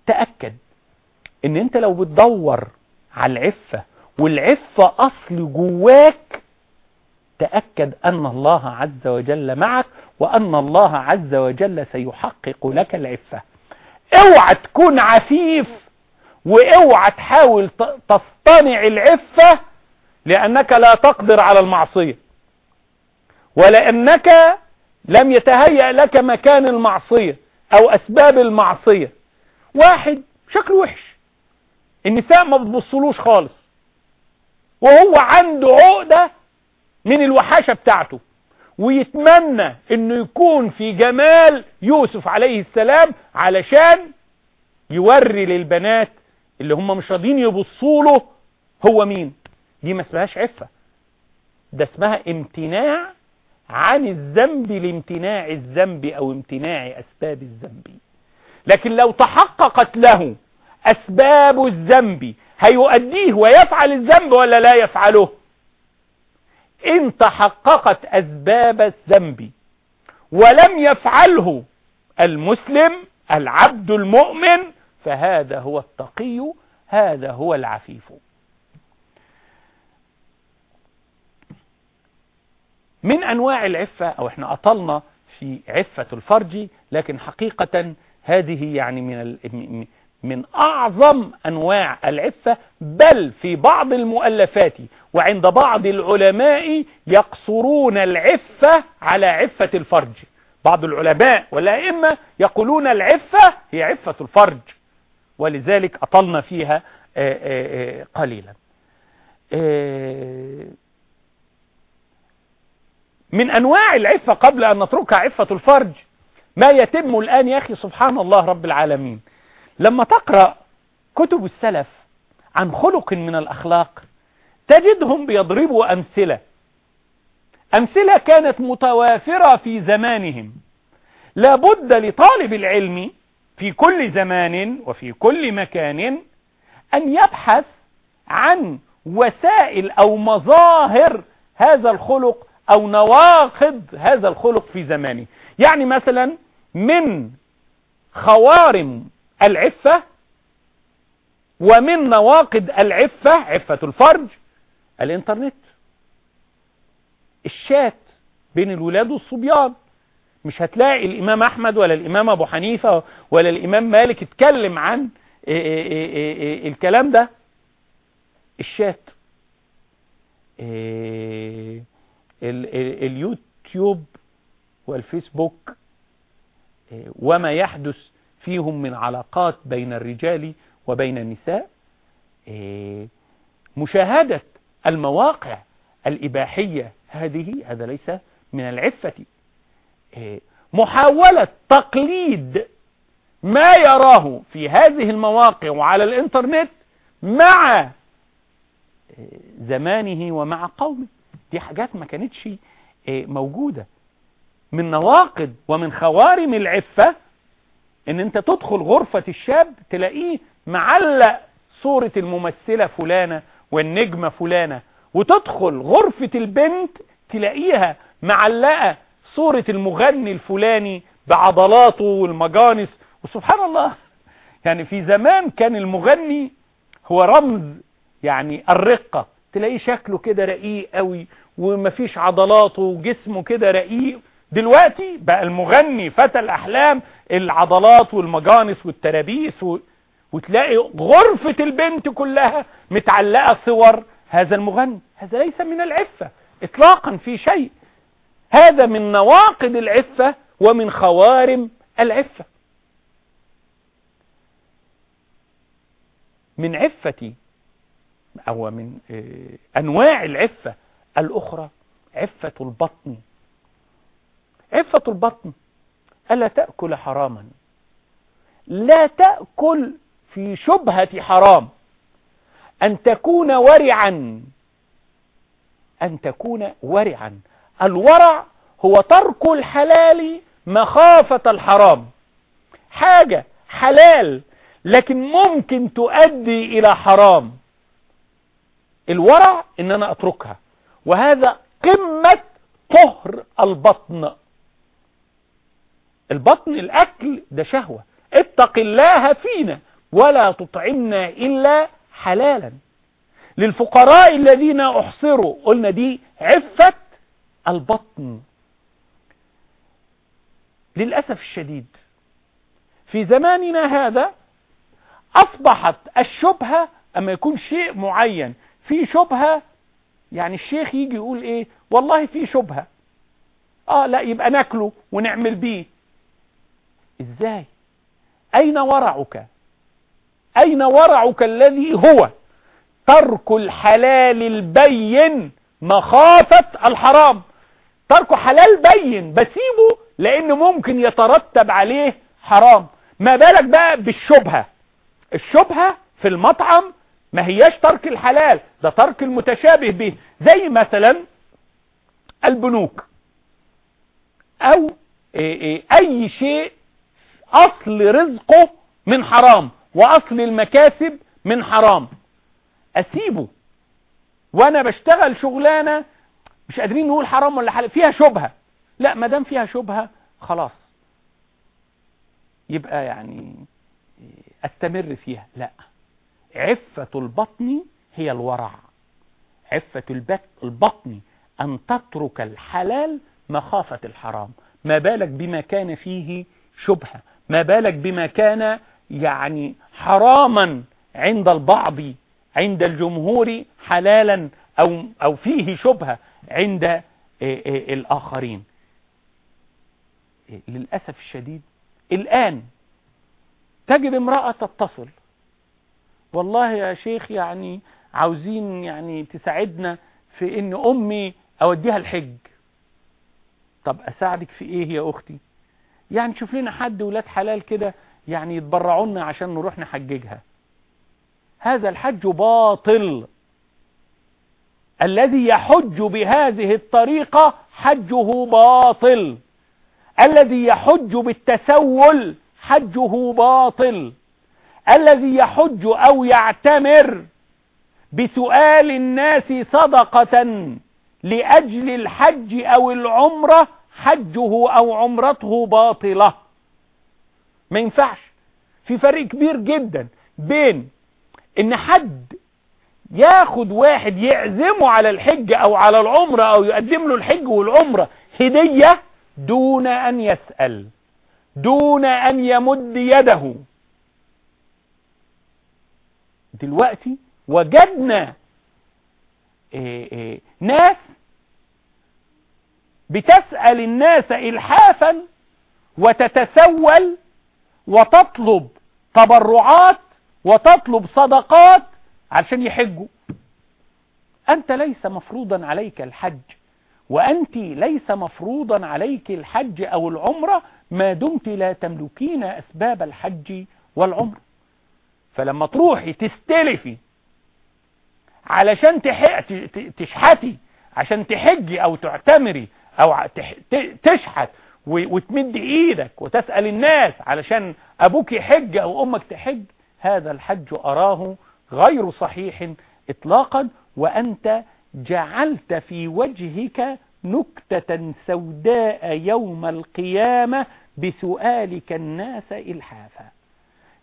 تأكد إن أنت لو بتدور على العفة والعفة أصل جواك تأكد أن الله عز وجل معك وأن الله عز وجل سيحقق لك العفة. اوعى تكون عفيف واوعى تحاول تصطنع العفة لأنك لا تقدر على المعصية. ولأنك لم يتهيأ لك مكان المعصية أو أسباب المعصية. واحد شكله وحش. النساء ما بتبصلوش خالص. وهو عنده عقدة من الوحاشة بتاعته. ويتمنى إنه يكون في جمال يوسف عليه السلام علشان يوري للبنات اللي هم مش راضيين يبصوا له هو مين. دي ما اسمهاش عفة. ده اسمها امتناع عن الذنب لامتناع الذنب أو امتناع أسباب الذنب. لكن لو تحققت له أسباب الذنب هيؤديه ويفعل الذنب ولا لا يفعله؟ إن تحققت أسباب الذنب ولم يفعله المسلم العبد المؤمن فهذا هو التقي هذا هو العفيف من أنواع العفة أو إحنا أطلنا في عفة الفرج لكن حقيقة هذه يعني من. من أعظم أنواع العفة بل في بعض المؤلفات وعند بعض العلماء يقصرون العفة على عفة الفرج. بعض العلماء والأئمة يقولون العفة هي عفة الفرج ولذلك أطلنا فيها آآ آآ قليلا. آآ من أنواع العفة قبل أن نتركها عفة الفرج ما يتم الآن يا أخي سبحان الله رب العالمين لما تقرأ كتب السلف عن خلق من الأخلاق تجدهم بيضربوا أمثلة. أمثلة كانت متوافرة في زمانهم. لابد لطالب العلم في كل زمان وفي كل مكان أن يبحث عن وسائل أو مظاهر هذا الخلق أو نواقض هذا الخلق في زمانه. يعني مثلا من خوارم العفة ومن نواقض العفة عفة الفرج الإنترنت. الشات بين الولاد والصبيان. مش هتلاقي الإمام أحمد ولا الإمام أبو حنيفة ولا الإمام مالك اتكلم عن إيه إيه إيه الكلام ده. الشات. اليوتيوب والفيسبوك. وما يحدث فيهم من علاقات بين الرجال وبين النساء مشاهدة المواقع الإباحية هذه هذا ليس من العفة محاولة تقليد ما يراه في هذه المواقع وعلى الإنترنت مع زمانه ومع قومه. دي حاجات ما كانتش موجودة. من نواقض ومن خوارم العفة إن أنت تدخل غرفة الشاب تلاقيه معلق صورة الممثلة فلانة والنجمة فلانة وتدخل غرفة البنت تلاقيها معلقة صورة المغني الفلاني بعضلاته والمجانس. وسبحان الله يعني في زمان كان المغني هو رمز يعني الرقة. تلاقيه شكله كده رقيق قوي ومفيش عضلاته وجسمه كده رقيق. دلوقتي بقى المغني فتى الأحلام العضلات والمجانس والترابيس و... وتلاقي غرفة البنت كلها متعلقة صور هذا المغني. هذا ليس من العفة اطلاقا في شيء. هذا من نواقض العفة ومن خوارم العفة. من عفتي أو من أنواع العفة الأخرى عفة البطن. عفة البطن. ألا تأكل حراما؟ لا تأكل في شبهة حرام. أن تكون ورعا أن تكون ورعا. الورع هو ترك الحلال مخافة الحرام. حاجة حلال لكن ممكن تؤدي إلى حرام. الورع إن أنا أتركها وهذا قمة طهر البطن. البطن الأكل ده شهوة. اتق الله فينا ولا تطعمنا إلا حلالا. للفقراء الذين أحصروا قلنا دي عفة البطن. للأسف الشديد في زماننا هذا أصبحت الشبهة أما يكون شيء معين في شبهة يعني الشيخ يجي يقول إيه؟ والله في شبهة. آه لا يبقى ناكله ونعمل بيه. إزاي؟ أين ورعك؟ أين ورعك الذي هو؟ ترك الحلال البين مخافة الحرام. تركه حلال بين بسيبه لأن ممكن يترتب عليه حرام. ما بالك بقى بالشبهة؟ الشبهة في المطعم ما هياش ترك الحلال ده ترك المتشابه به. زي مثلا البنوك أو أي شيء أصل رزقه من حرام وأصل المكاسب من حرام. أسيبه. وأنا بشتغل شغلانة مش قادرين نقول حرام ولا حلال فيها شبهة. لا ما دام فيها شبهة خلاص. يبقى يعني أستمر فيها. لا. عفة البطن هي الورع. عفة البطن أن تترك الحلال مخافة الحرام. ما بالك بما كان فيه شبهة. ما بالك بما كان يعني حراما عند البعض عند الجمهور حلالا أو, أو فيه شبهة عند الآخرين. للأسف الشديد الآن تجد امرأة تتصل. والله يا شيخ يعني عاوزين يعني تساعدنا في إن أمي أوديها الحج. طب أساعدك في إيه يا أختي؟ يعني شوف لنا حد ولاد حلال كده يعني يتبرعونا عشان نروح نحججها. هذا الحج باطل. الذي يحج بهذه الطريقة حجه باطل. الذي يحج بالتسول حجه باطل. الذي يحج أو يعتمر بسؤال الناس صدقة لأجل الحج أو العمرة حجه أو عمرته باطلة. ما ينفعش. في فرق كبير جدا بين إن حد ياخد واحد يعزمه على الحج أو على العمرة أو يقدم له الحج والعمرة هدية دون أن يسأل دون أن يمد يده. دلوقتي وجدنا إيه إيه ناس بتسأل الناس إلحافا وتتسول وتطلب تبرعات وتطلب صدقات عشان يحجوا. أنت ليس مفروضا عليك الحج وأنت ليس مفروضا عليك الحج أو العمرة ما دمت لا تملكين أسباب الحج والعمرة فلما تروحي تستلفي علشان تشحتي عشان تحجي أو تعتمري أو تشحت وتمد إيدك وتسأل الناس علشان أبوك يحج أو أمك تحج. هذا الحج أراه غير صحيح اطلاقا وأنت جعلت في وجهك نكتة سوداء يوم القيامة بسؤالك الناس إلحافا.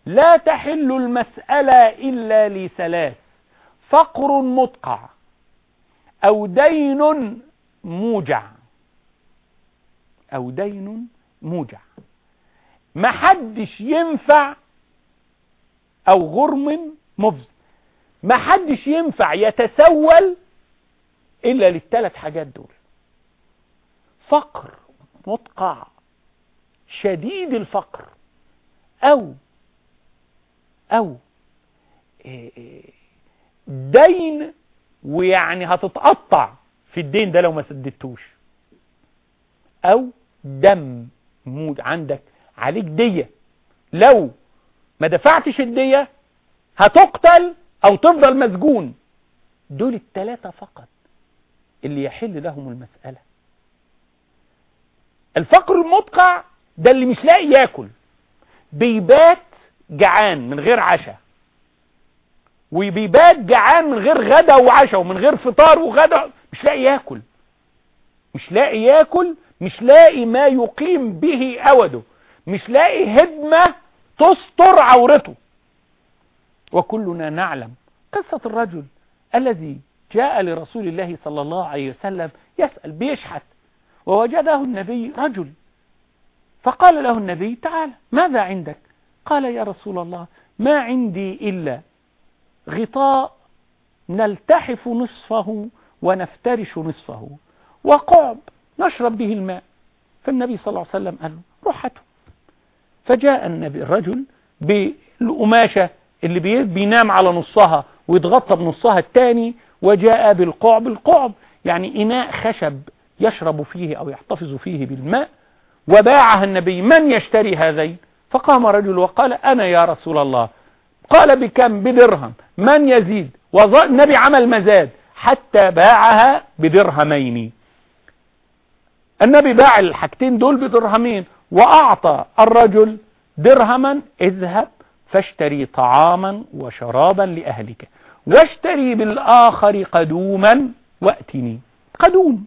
لا تحل المسألة إلا لثلاث فقر مدقع أو دين موجع. أو دين موجع. ما حدش ينفع أو غرم مفز ما حدش ينفع يتسول إلا للثلاث حاجات دول. فقر مدقع شديد الفقر أو أو دين ويعني هتتقطع في الدين ده لو ما سددتوش. أو دم موت عندك عليك دية. لو ما دفعتش الدية هتقتل أو تفضل مسجون. دول الثلاثة فقط اللي يحل لهم المسألة. الفقر المدقع ده اللي مش لاقي ياكل. بيبات جعان من غير عشاء. وبيبات جعان من غير غدا وعشاء ومن غير فطار وغدا مش لاقي ياكل. مش لاقي ياكل مش لاقي ما يقيم به أوده مش لاقي هدمة تستر عورته. وكلنا نعلم قصة الرجل الذي جاء لرسول الله صلى الله عليه وسلم يسأل بيشحت ووجده النبي رجل. فقال له النبي تعال ماذا عندك؟ قال يا رسول الله ما عندي إلا غطاء نلتحف نصفه ونفترش نصفه وقعب نشرب به الماء. فالنبي صلى الله عليه وسلم قال له روح هاته. فجاء النبي الرجل بالقماشة اللي بينام على نصها ويتغطى بنصها الثاني وجاء بالقعب. القعب يعني إناء خشب يشرب فيه أو يحتفظ فيه بالماء. وباعها النبي من يشتري هذين؟ فقام رجل وقال أنا يا رسول الله. قال بكم؟ بدرهم. من يزيد؟ النبي عمل مزاد حتى باعها بدرهمين. النبي باع الحاجتين دول بدرهمين وأعطى الرجل درهما اذهب فاشتري طعاما وشرابا لأهلك واشتري بالآخر قدوما وأتني. قدوم.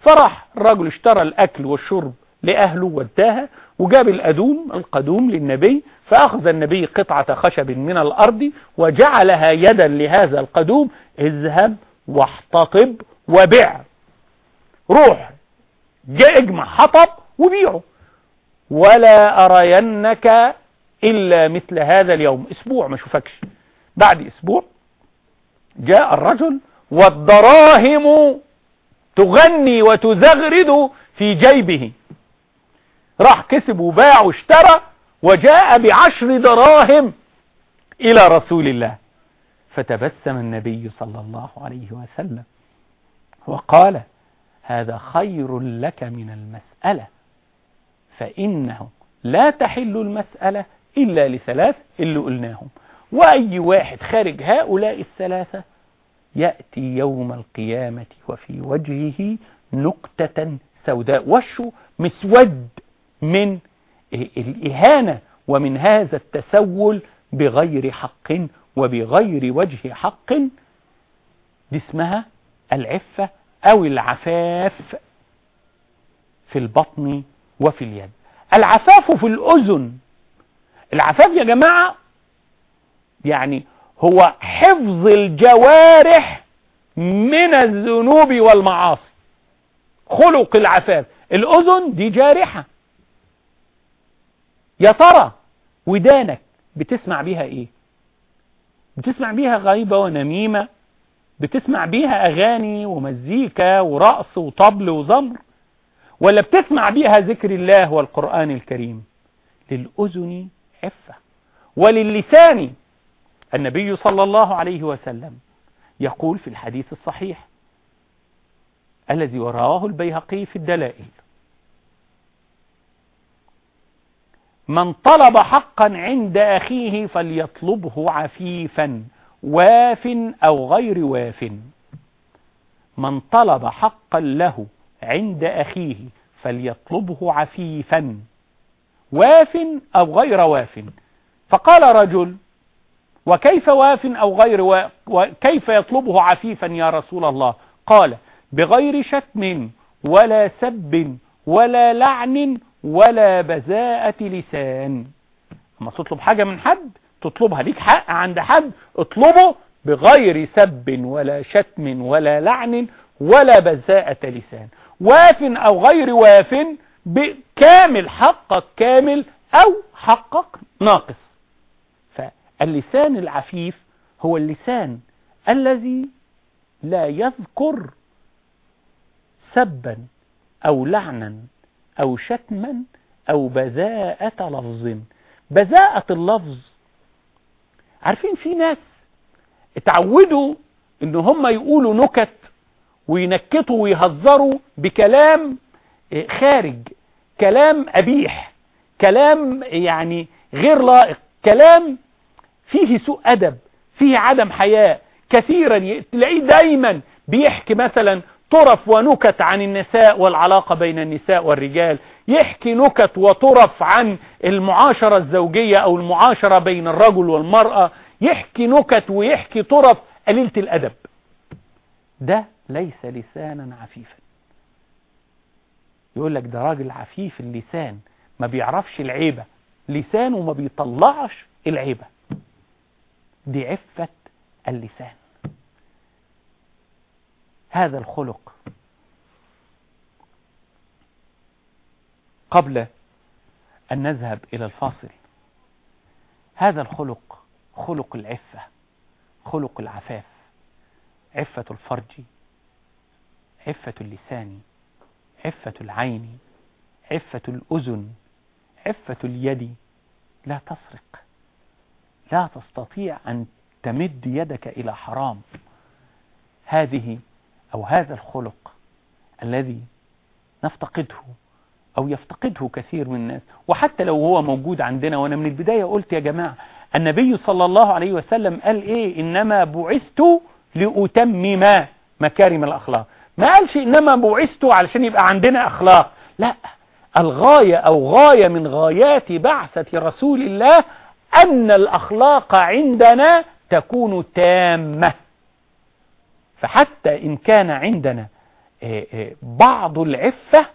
فراح الرجل اشترى الأكل والشرب لأهله واداها وجاب الأدوم القدوم للنبي فأخذ النبي قطعة خشب من الأرض وجعلها يدا لهذا القدوم اذهب واحتطب وبع. روح. جاء اجمع حطب وبيعه. ولا أرينك إلا مثل هذا اليوم. أسبوع ما شوفكش. بعد أسبوع جاء الرجل والدراهم تغني وتزغرد في جيبه. راح كسب وباع واشترى وجاء بعشر دراهم إلى رسول الله. فتبسم النبي صلى الله عليه وسلم. وقال هذا خير لك من المسألة. فإنه لا تحل المسألة إلا لثلاث اللي قلناهم. وأي واحد خارج هؤلاء الثلاثة يأتي يوم القيامة وفي وجهه نكتة سوداء. وشه مسود من الإهانة ومن هذا التسول بغير حق وبغير وجه حق؟ دي اسمها العفة أو العفاف في البطن وفي اليد. العفاف في الأذن. العفاف يا جماعة يعني هو حفظ الجوارح من الذنوب والمعاصي. خلق العفاف. الأذن دي جارحة. يا ترى ودانك بتسمع بيها إيه؟ بتسمع بيها غيبة ونميمة؟ بتسمع بيها أغاني ومزيكا ورقص وطبل وزمر؟ ولا بتسمع بيها ذكر الله والقرآن الكريم؟ للأذن عفة. وللسان النبي صلى الله عليه وسلم يقول في الحديث الصحيح الذي رواه البيهقي في الدلائل من طلب حقا عند أخيه فليطلبه عفيفا واف أو غير واف. من طلب حقا له عند أخيه فليطلبه عفيفا. واف أو غير واف. فقال رجل وكيف واف أو غير واف وكيف يطلبه عفيفا يا رسول الله؟ قال بغير شتم ولا سب ولا لعن ولا بذاءة لسان. أما تطلب حاجة من حد؟ تطلبها. ليك حق عند حد اطلبه بغير سب ولا شتم ولا لعن ولا بذاءة لسان. واف أو غير واف بكامل حقك كامل أو حقك ناقص. فاللسان العفيف هو اللسان الذي لا يذكر سبا أو لعنا أو شتما أو بذاءة لفظ. بذاءة اللفظ عارفين في ناس اتعودوا إن هم يقولوا نكت وينكتوا ويهزروا بكلام خارج كلام قبيح كلام يعني غير لائق كلام فيه سوء أدب فيه عدم حياء كثيرا تلاقيه دايما بيحكي مثلا طرف ونكت عن النساء والعلاقة بين النساء والرجال يحكي نكت وطرف عن المعاشرة الزوجية أو المعاشرة بين الرجل والمرأة يحكي نكت ويحكي طرف قليلة الأدب. ده ليس لسانا عفيفا. يقول لك ده راجل عفيف اللسان ما بيعرفش العيبة. لسانه ما بيطلعش العيبة. دي عفة اللسان. هذا الخلق قبل أن نذهب إلى الفاصل. هذا الخلق خلق العفة خلق العفاف عفة الفرج عفة اللسان عفة العين عفة الأذن عفة اليد. لا تسرق. لا تستطيع أن تمد يدك إلى حرام. هذه أو هذا الخلق الذي نفتقده أو يفتقده كثير من الناس. وحتى لو هو موجود عندنا وأنا من البداية قلت يا جماعة النبي صلى الله عليه وسلم قال إيه؟ إنما بعثت لأتمم مكارم الأخلاق. ما قالش إنما بعثت علشان يبقى عندنا أخلاق. لا الغاية أو غاية من غايات بعثة رسول الله أن الأخلاق عندنا تكون تامة. فحتى إن كان عندنا آه، آه، بعض العفة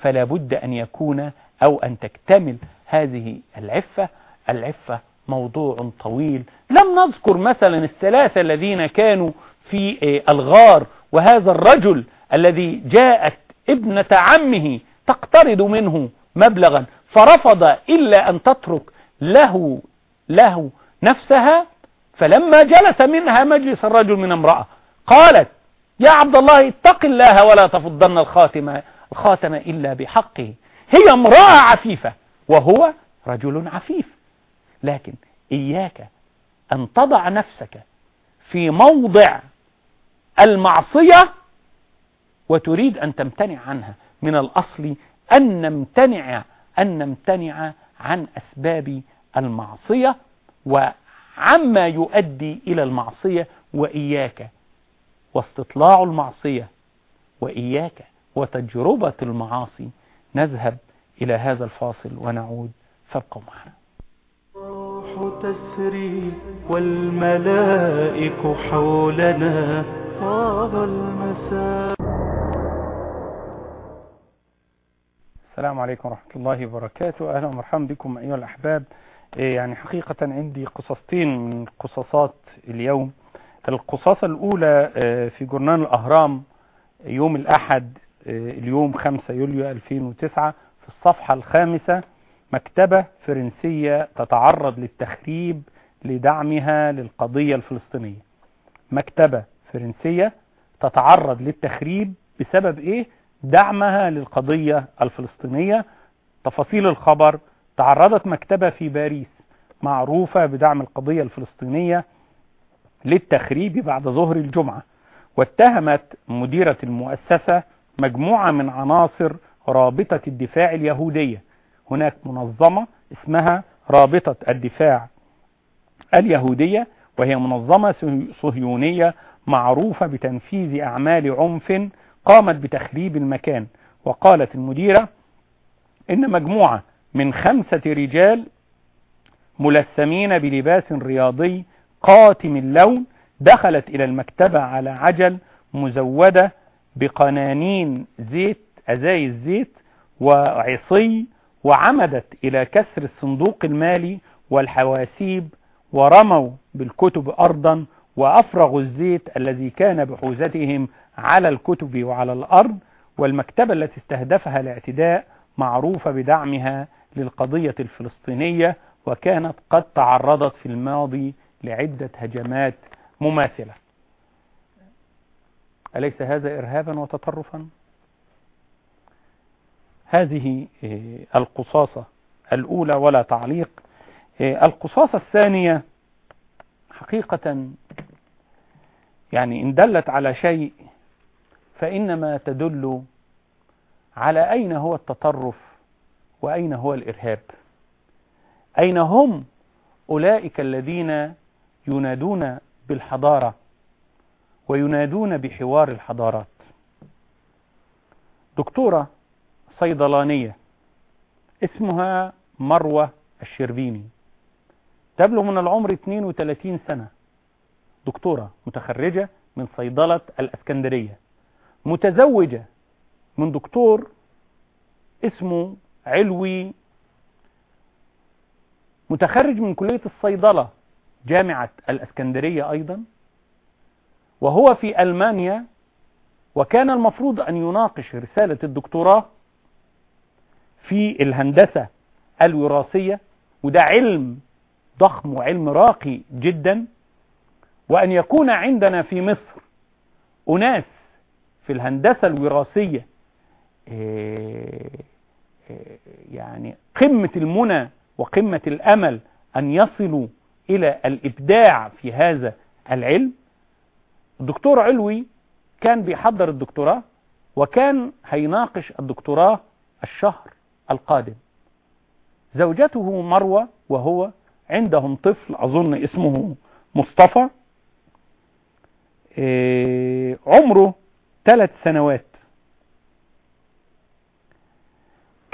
فلا بد أن يكون أو أن تكتمل هذه العفة. العفة موضوع طويل. لم نذكر مثلا الثلاثة الذين كانوا في آه، الغار وهذا الرجل الذي جاءت ابنة عمه تقترض منه مبلغا فرفض إلا أن تترك له له نفسها فلما جلس منها مجلس الرجل من امرأة قالت يا عبد الله اتق الله ولا تفضن الخاتم الخاتم إلا بحقه. هي امرأة عفيفة وهو رجل عفيف. لكن إياك أن تضع نفسك في موضع المعصية وتريد أن تمتنع عنها. من الأصل أن نمتنع أن نمتنع عن أسباب المعصية وعما يؤدي إلى المعصية وإياك واستطلاع المعصية وإياك وتجربة المعاصي. نذهب إلى هذا الفاصل ونعود فابقوا معنا. الروح تسري والملائك حولنا طاب المساء. السلام عليكم ورحمة الله وبركاته. أهلا ومرحبا بكم أيها الأحباب. يعني حقيقة عندي قصصتين من قصصات اليوم. القصاصة الأولى آه، في جورنال الأهرام يوم الأحد آه، اليوم 5 يوليو 2009 في الصفحة الخامسة مكتبة فرنسية تتعرض للتخريب لدعمها للقضية الفلسطينية. مكتبة فرنسية تتعرض للتخريب بسبب إيه؟ دعمها للقضية الفلسطينية. تفاصيل الخبر تعرضت مكتبة في باريس معروفة بدعم القضية الفلسطينية للتخريب بعد ظهر الجمعة واتهمت مديرة المؤسسة مجموعة من عناصر رابطة الدفاع اليهودية. هناك منظمة اسمها رابطة الدفاع اليهودية وهي منظمة صهيونية معروفة بتنفيذ أعمال عنف قامت بتخريب المكان. وقالت المديرة إن مجموعة من خمسة رجال ملثمين بلباس رياضي قاتم اللون دخلت إلى المكتبة على عجل مزودة بقنانين زيت أزايز زيت وعصي وعمدت إلى كسر الصندوق المالي والحواسيب ورموا بالكتب أرضا وأفرغوا الزيت الذي كان بحوزتهم على الكتب وعلى الأرض والمكتبة التي استهدفها الاعتداء معروفة بدعمها للقضية الفلسطينية وكانت قد تعرضت في الماضي لعدة هجمات مماثلة أليس هذا إرهابا وتطرفا؟ هذه القصاصة الأولى ولا تعليق القصاصة الثانية حقيقة يعني إن دلت على شيء فإنما تدل على أين هو التطرف وأين هو الإرهاب؟ أين هم أولئك الذين ينادون بالحضارة وينادون بحوار الحضارات؟ دكتورة صيدلانية اسمها مروة الشربيني تبلغ من العمر 32 سنة. دكتورة متخرجة من صيدلة الأسكندرية متزوجة من دكتور اسمه علوي متخرج من كلية الصيدلة جامعة الأسكندرية أيضا وهو في ألمانيا وكان المفروض أن يناقش رسالة الدكتوراه في الهندسة الوراثية وده علم ضخم وعلم راقي جدا وأن يكون عندنا في مصر أناس في الهندسة الوراثية يعني قمة المنى وقمة الأمل أن يصلوا إلى الإبداع في هذا العلم. الدكتور علوي كان بيحضر الدكتوراه وكان هيناقش الدكتوراه الشهر القادم. زوجته مروة وهو عندهم طفل أظن اسمه مصطفى عمره ثلاث سنوات.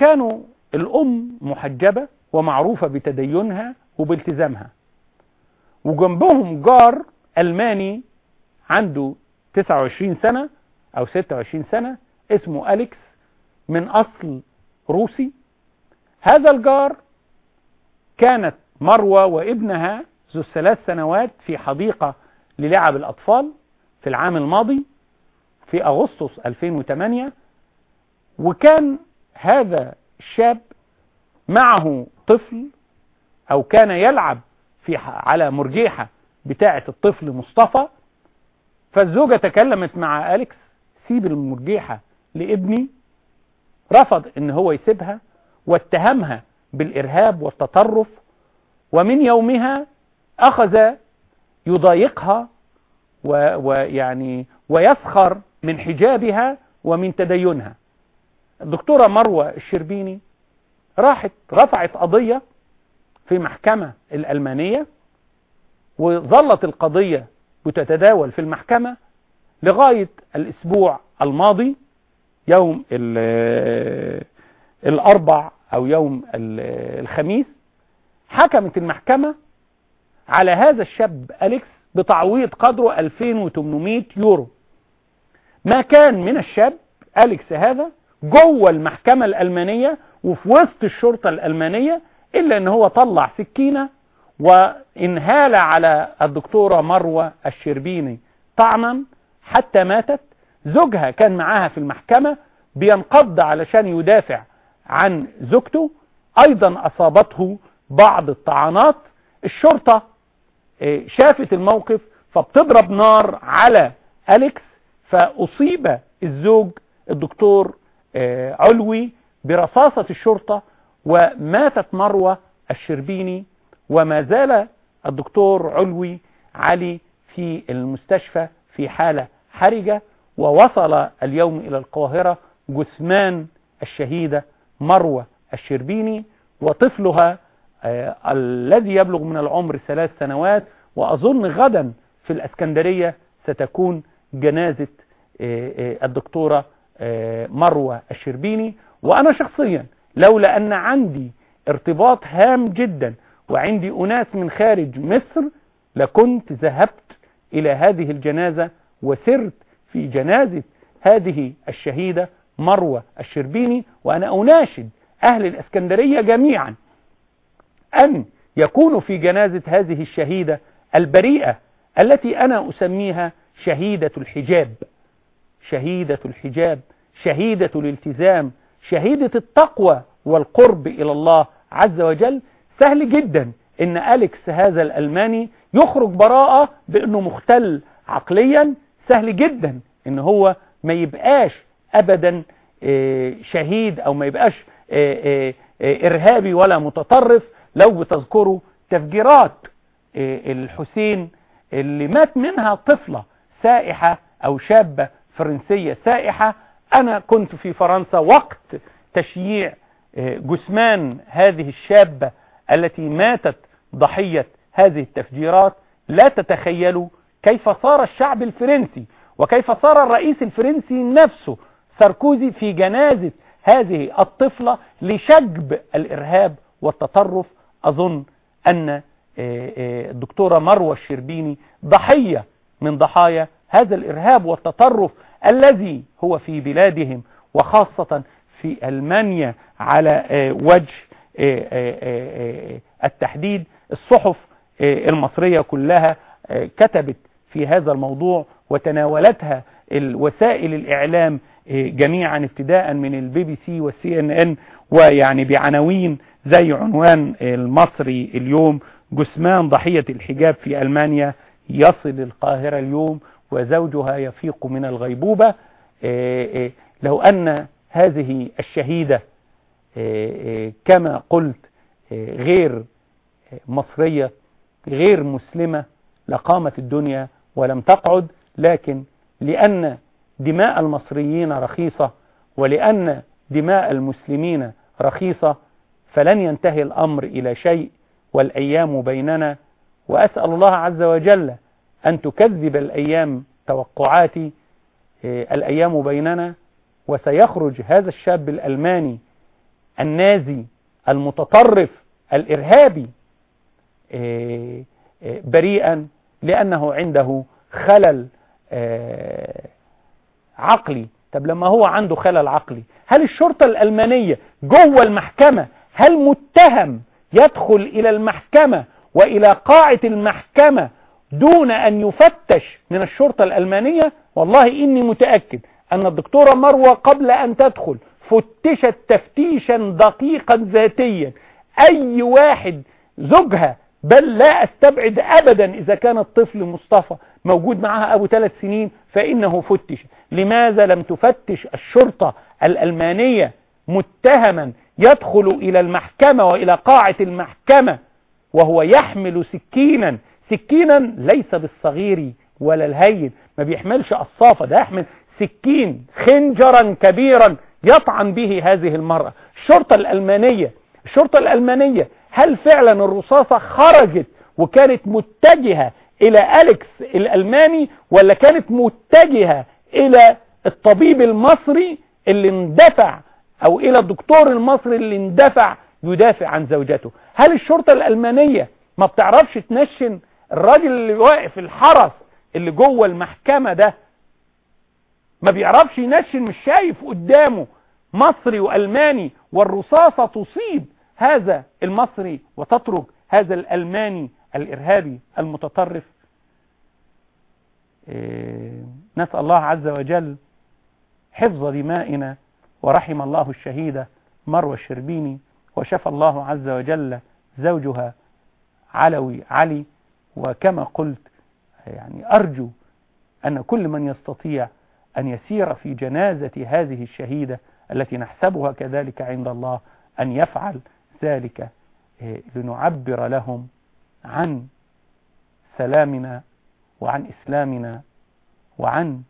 كانوا الأم محجبة ومعروفة بتدينها وبالتزامها. وجنبهم جار ألماني عنده 29 سنة أو 26 سنة اسمه أليكس من أصل روسي. هذا الجار كانت مروة وابنها ذو الثلاث سنوات في حديقة للعب الأطفال في العام الماضي في أغسطس 2008 وكان هذا الشاب معه طفل أو كان يلعب في على مرجيحة بتاعة الطفل مصطفى فالزوجة تكلمت مع أليكس سيب المرجيحة لابني رفض إن هو يسيبها واتهمها بالإرهاب والتطرف ومن يومها أخذ يضايقها ويعني ويسخر من حجابها ومن تدينها. الدكتورة مروة الشربيني راحت رفعت قضية في محكمة الألمانية وظلت القضية بتتداول في المحكمة لغاية الأسبوع الماضي يوم الأربع أو يوم الخميس حكمت المحكمة على هذا الشاب أليكس بتعويض قدره 2800 يورو. ما كان من الشاب أليكس هذا جوه المحكمة الألمانية وفي وسط الشرطة الألمانية إلا أن هو طلع سكينة وإنهال على الدكتورة مروة الشربيني طعنا حتى ماتت. زوجها كان معاها في المحكمة بينقض علشان يدافع عن زوجته. أيضا أصابته بعض الطعنات. الشرطة شافت الموقف فبتضرب نار على أليكس فأصيب الزوج الدكتور علوي برصاصة الشرطة وماتت مروة الشربيني وما زال الدكتور علوي علي في المستشفى في حالة حرجة ووصل اليوم إلى القاهرة جثمان الشهيدة مروة الشربيني وطفلها آه الذي يبلغ من العمر ثلاث سنوات وأظن غدا في الأسكندرية ستكون جنازة آه آه الدكتورة مروة الشربيني. وأنا شخصيا لولا أن عندي ارتباط هام جدا وعندي أناس من خارج مصر لكنت ذهبت إلى هذه الجنازة وسرت في جنازة هذه الشهيدة مروة الشربيني. وأنا أناشد أهل الأسكندرية جميعا أن يكونوا في جنازة هذه الشهيدة البريئة التي أنا أسميها شهيدة الحجاب. شهيدة الحجاب شهيدة الالتزام شهيدة التقوى والقرب إلى الله عز وجل. سهل جدا إن أليكس هذا الألماني يخرج براءة بأنه مختل عقليا. سهل جدا إن هو ما يبقاش أبدا شهيد أو ما يبقاش إرهابي ولا متطرف. لو بتذكروا تفجيرات الحسين اللي مات منها طفلة سائحة أو شابة فرنسية سائحة. أنا كنت في فرنسا وقت تشييع جثمان هذه الشابة التي ماتت ضحية هذه التفجيرات. لا تتخيلوا كيف صار الشعب الفرنسي وكيف صار الرئيس الفرنسي نفسه ساركوزي في جنازة هذه الطفلة لشجب الإرهاب والتطرف. أظن أن الدكتورة مروة الشربيني ضحية من ضحايا هذا الإرهاب والتطرف الذي هو في بلادهم وخاصة في ألمانيا على وجه التحديد. الصحف المصرية كلها كتبت في هذا الموضوع وتناولتها الوسائل الإعلام جميعا ابتداء من ال BBC وال CNN ويعني بعناوين زي عنوان المصري اليوم جثمان ضحية الحجاب في ألمانيا يصل القاهرة اليوم. وزوجها يفيق من الغيبوبة. لو أن هذه الشهيدة كما قلت غير مصرية غير مسلمة لقامت الدنيا ولم تقعد. لكن لأن دماء المصريين رخيصة ولأن دماء المسلمين رخيصة فلن ينتهي الأمر إلى شيء والأيام بيننا. وأسأل الله عز وجل أن تكذب الأيام توقعاتي الأيام بيننا وسيخرج هذا الشاب الألماني النازي المتطرف الإرهابي بريئا لأنه عنده خلل عقلي. طب لما هو عنده خلل عقلي هل الشرطة الألمانية جوه المحكمة هل متهم يدخل إلى المحكمة وإلى قاعة المحكمة دون أن يفتش من الشرطة الألمانية والله إني متأكد أن الدكتورة مروة قبل أن تدخل فتشت تفتيشا دقيقا ذاتيا. أي واحد زوجها بل لا أستبعد أبدا إذا كان الطفل مصطفى موجود معها أبو ثلاث سنين فإنه فتش. لماذا لم تفتش الشرطة الألمانية متهما يدخل إلى المحكمة وإلى قاعة المحكمة وهو يحمل سكينا سكينا ليس بالصغير ولا الهين. ما بيحملش قصافة ده يحمل سكين خنجرا كبيرا يطعن به هذه المرأة. الشرطة الألمانية الشرطة الألمانية هل فعلا الرصاصة خرجت وكانت متجهة إلى أليكس الألماني ولا كانت متجهة إلى الطبيب المصري اللي اندفع أو إلى الدكتور المصري اللي اندفع يدافع عن زوجته؟ هل الشرطة الألمانية ما بتعرفش تنشن الراجل اللي واقف الحرس اللي جوه المحكمة ده ما بيعرفش ينشن مش شايف قدامه مصري وألماني والرصاصة تصيب هذا المصري وتترك هذا الألماني الإرهابي المتطرف. إيه نسأل الله عز وجل حفظ دمائنا ورحم الله الشهيدة مروى الشربيني وشفى الله عز وجل زوجها علوي علي وكما قلت يعني أرجو أن كل من يستطيع أن يسير في جنازة هذه الشهيدة التي نحسبها كذلك عند الله أن يفعل ذلك لنعبر لهم عن سلامنا وعن إسلامنا وعن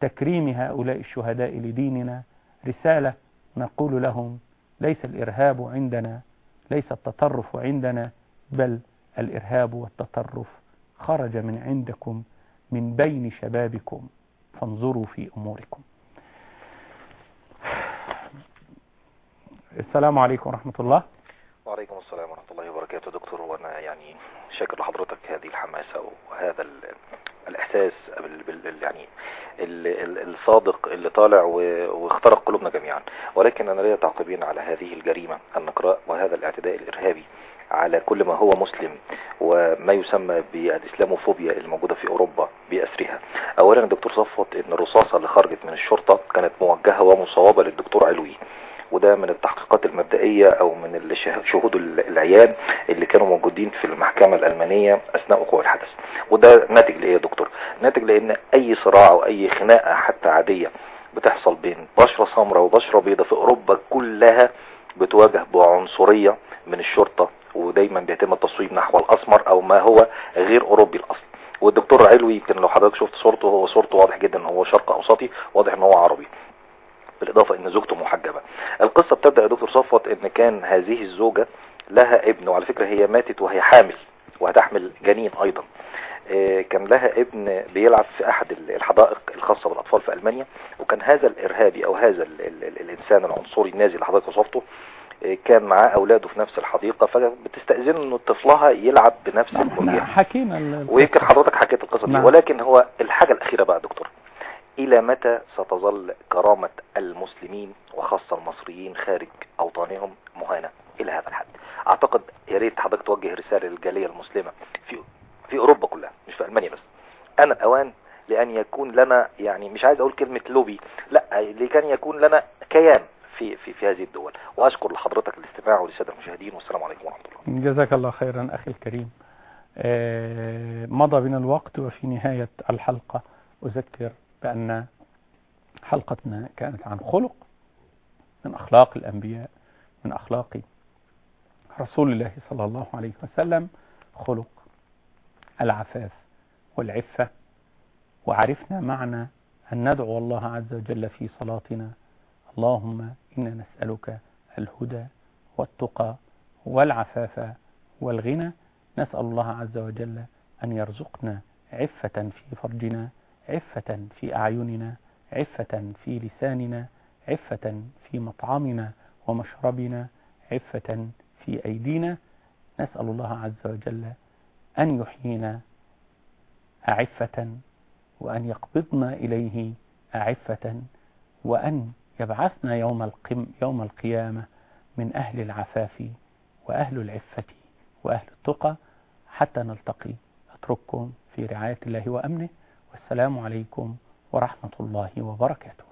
تكريم هؤلاء الشهداء لديننا. رسالة نقول لهم ليس الإرهاب عندنا ليس التطرف عندنا بل الإرهاب والتطرف خرج من عندكم من بين شبابكم فانظروا في أموركم. السلام عليكم ورحمة الله. وعليكم السلام ورحمة الله وبركاته. دكتور وأنا يعني شاكر لحضرتك هذه الحماسة وهذا ال الإحساس بال يعني ال ال الصادق اللي طالع واخترق قلوبنا جميعا. ولكن أنا ليا تعقيبين على هذه الجريمة النقراء وهذا الاعتداء الإرهابي على كل ما هو مسلم وما يسمى بالإسلاموفوبيا الموجودة في أوروبا بأسرها. اولا الدكتور صفوت إن الرصاصة اللي خرجت من الشرطة كانت موجهة ومصوبة للدكتور علوي. وده من التحقيقات المبدئية أو من شهود العيان اللي كانوا موجودين في المحكمة الألمانية أثناء وقوع الحدث. وده ناتج لإيه يا دكتور؟ ناتج لإن أي صراع أو أي خناقة حتى عادية بتحصل بين بشرة سمراء وبشرة بيضاء في أوروبا كلها بتواجه بعنصرية من الشرطة ودايما بيتم التصويب نحو الأسمر أو ما هو غير أوروبي الأصل. والدكتور علوي يمكن لو حضرتك شفت صورته هو صورته واضح جدا إن هو شرق أوسطي واضح إن هو عربي. بالإضافة إن زوجته محجبة. القصة بتبدأ يا دكتور صفوت إن كان هذه الزوجة لها ابن وعلى فكرة هي ماتت وهي حامل وهتحمل جنين أيضا. آه، كان لها ابن بيلعب في أحد ال- الحدائق الخاصة بالأطفال في ألمانيا وكان هذا الإرهابي أو هذا ال ال ال الإنسان العنصري النازي اللي حضرتك وصفته كان معاه أولاده في نفس الحديقة فبتستأذن إنه طفلها يلعب بنفس إحنا المرجحة حكينا ال- ويمكن حضرتك حكيت القصة دي. نعم. ولكن هو الحاجة الأخيرة بقى دكتور إلى متى ستظل كرامة المسلمين وخاصة المصريين خارج أوطانهم مهانة؟ إلى هذا الحد. أعتقد يا ريت حضرتك توجه رسالة للجالية المسلمة في في أوروبا كلها مش في ألمانيا بس. أنا الأوان لأن يكون لنا يعني مش عايز أقول كلمة لوبي لا لكان يكون لنا كيان. في في في هذه الدول. وأشكر لحضرتك الاستماع وللسادة المشاهدين والسلام عليكم ورحمة الله. جزاك الله خيرا أخي الكريم. آه، مضى بنا الوقت وفي نهاية الحلقة أذكر بأن حلقتنا كانت عن خلق من أخلاق الأنبياء من أخلاق رسول الله صلى الله عليه وسلم. خلق العفاف والعفة. وعرفنا معنى أن ندعو الله عز وجل في صلاتنا. اللهم إنا نسألك الهدى والتقى والعفاف والغنى. نسأل الله عز وجل أن يرزقنا عفة في فرجنا عفة في أعيننا عفة في لساننا عفة في مطعمنا ومشربنا عفة في أيدينا. نسأل الله عز وجل أن يحيينا أعفة وأن يقبضنا إليه أعفة وأن يبعثنا يوم, القم يوم القيامة من أهل العفاف وأهل العفة وأهل التقى حتى نلتقي. أترككم في رعاية الله وأمنه. والسلام عليكم ورحمة الله وبركاته.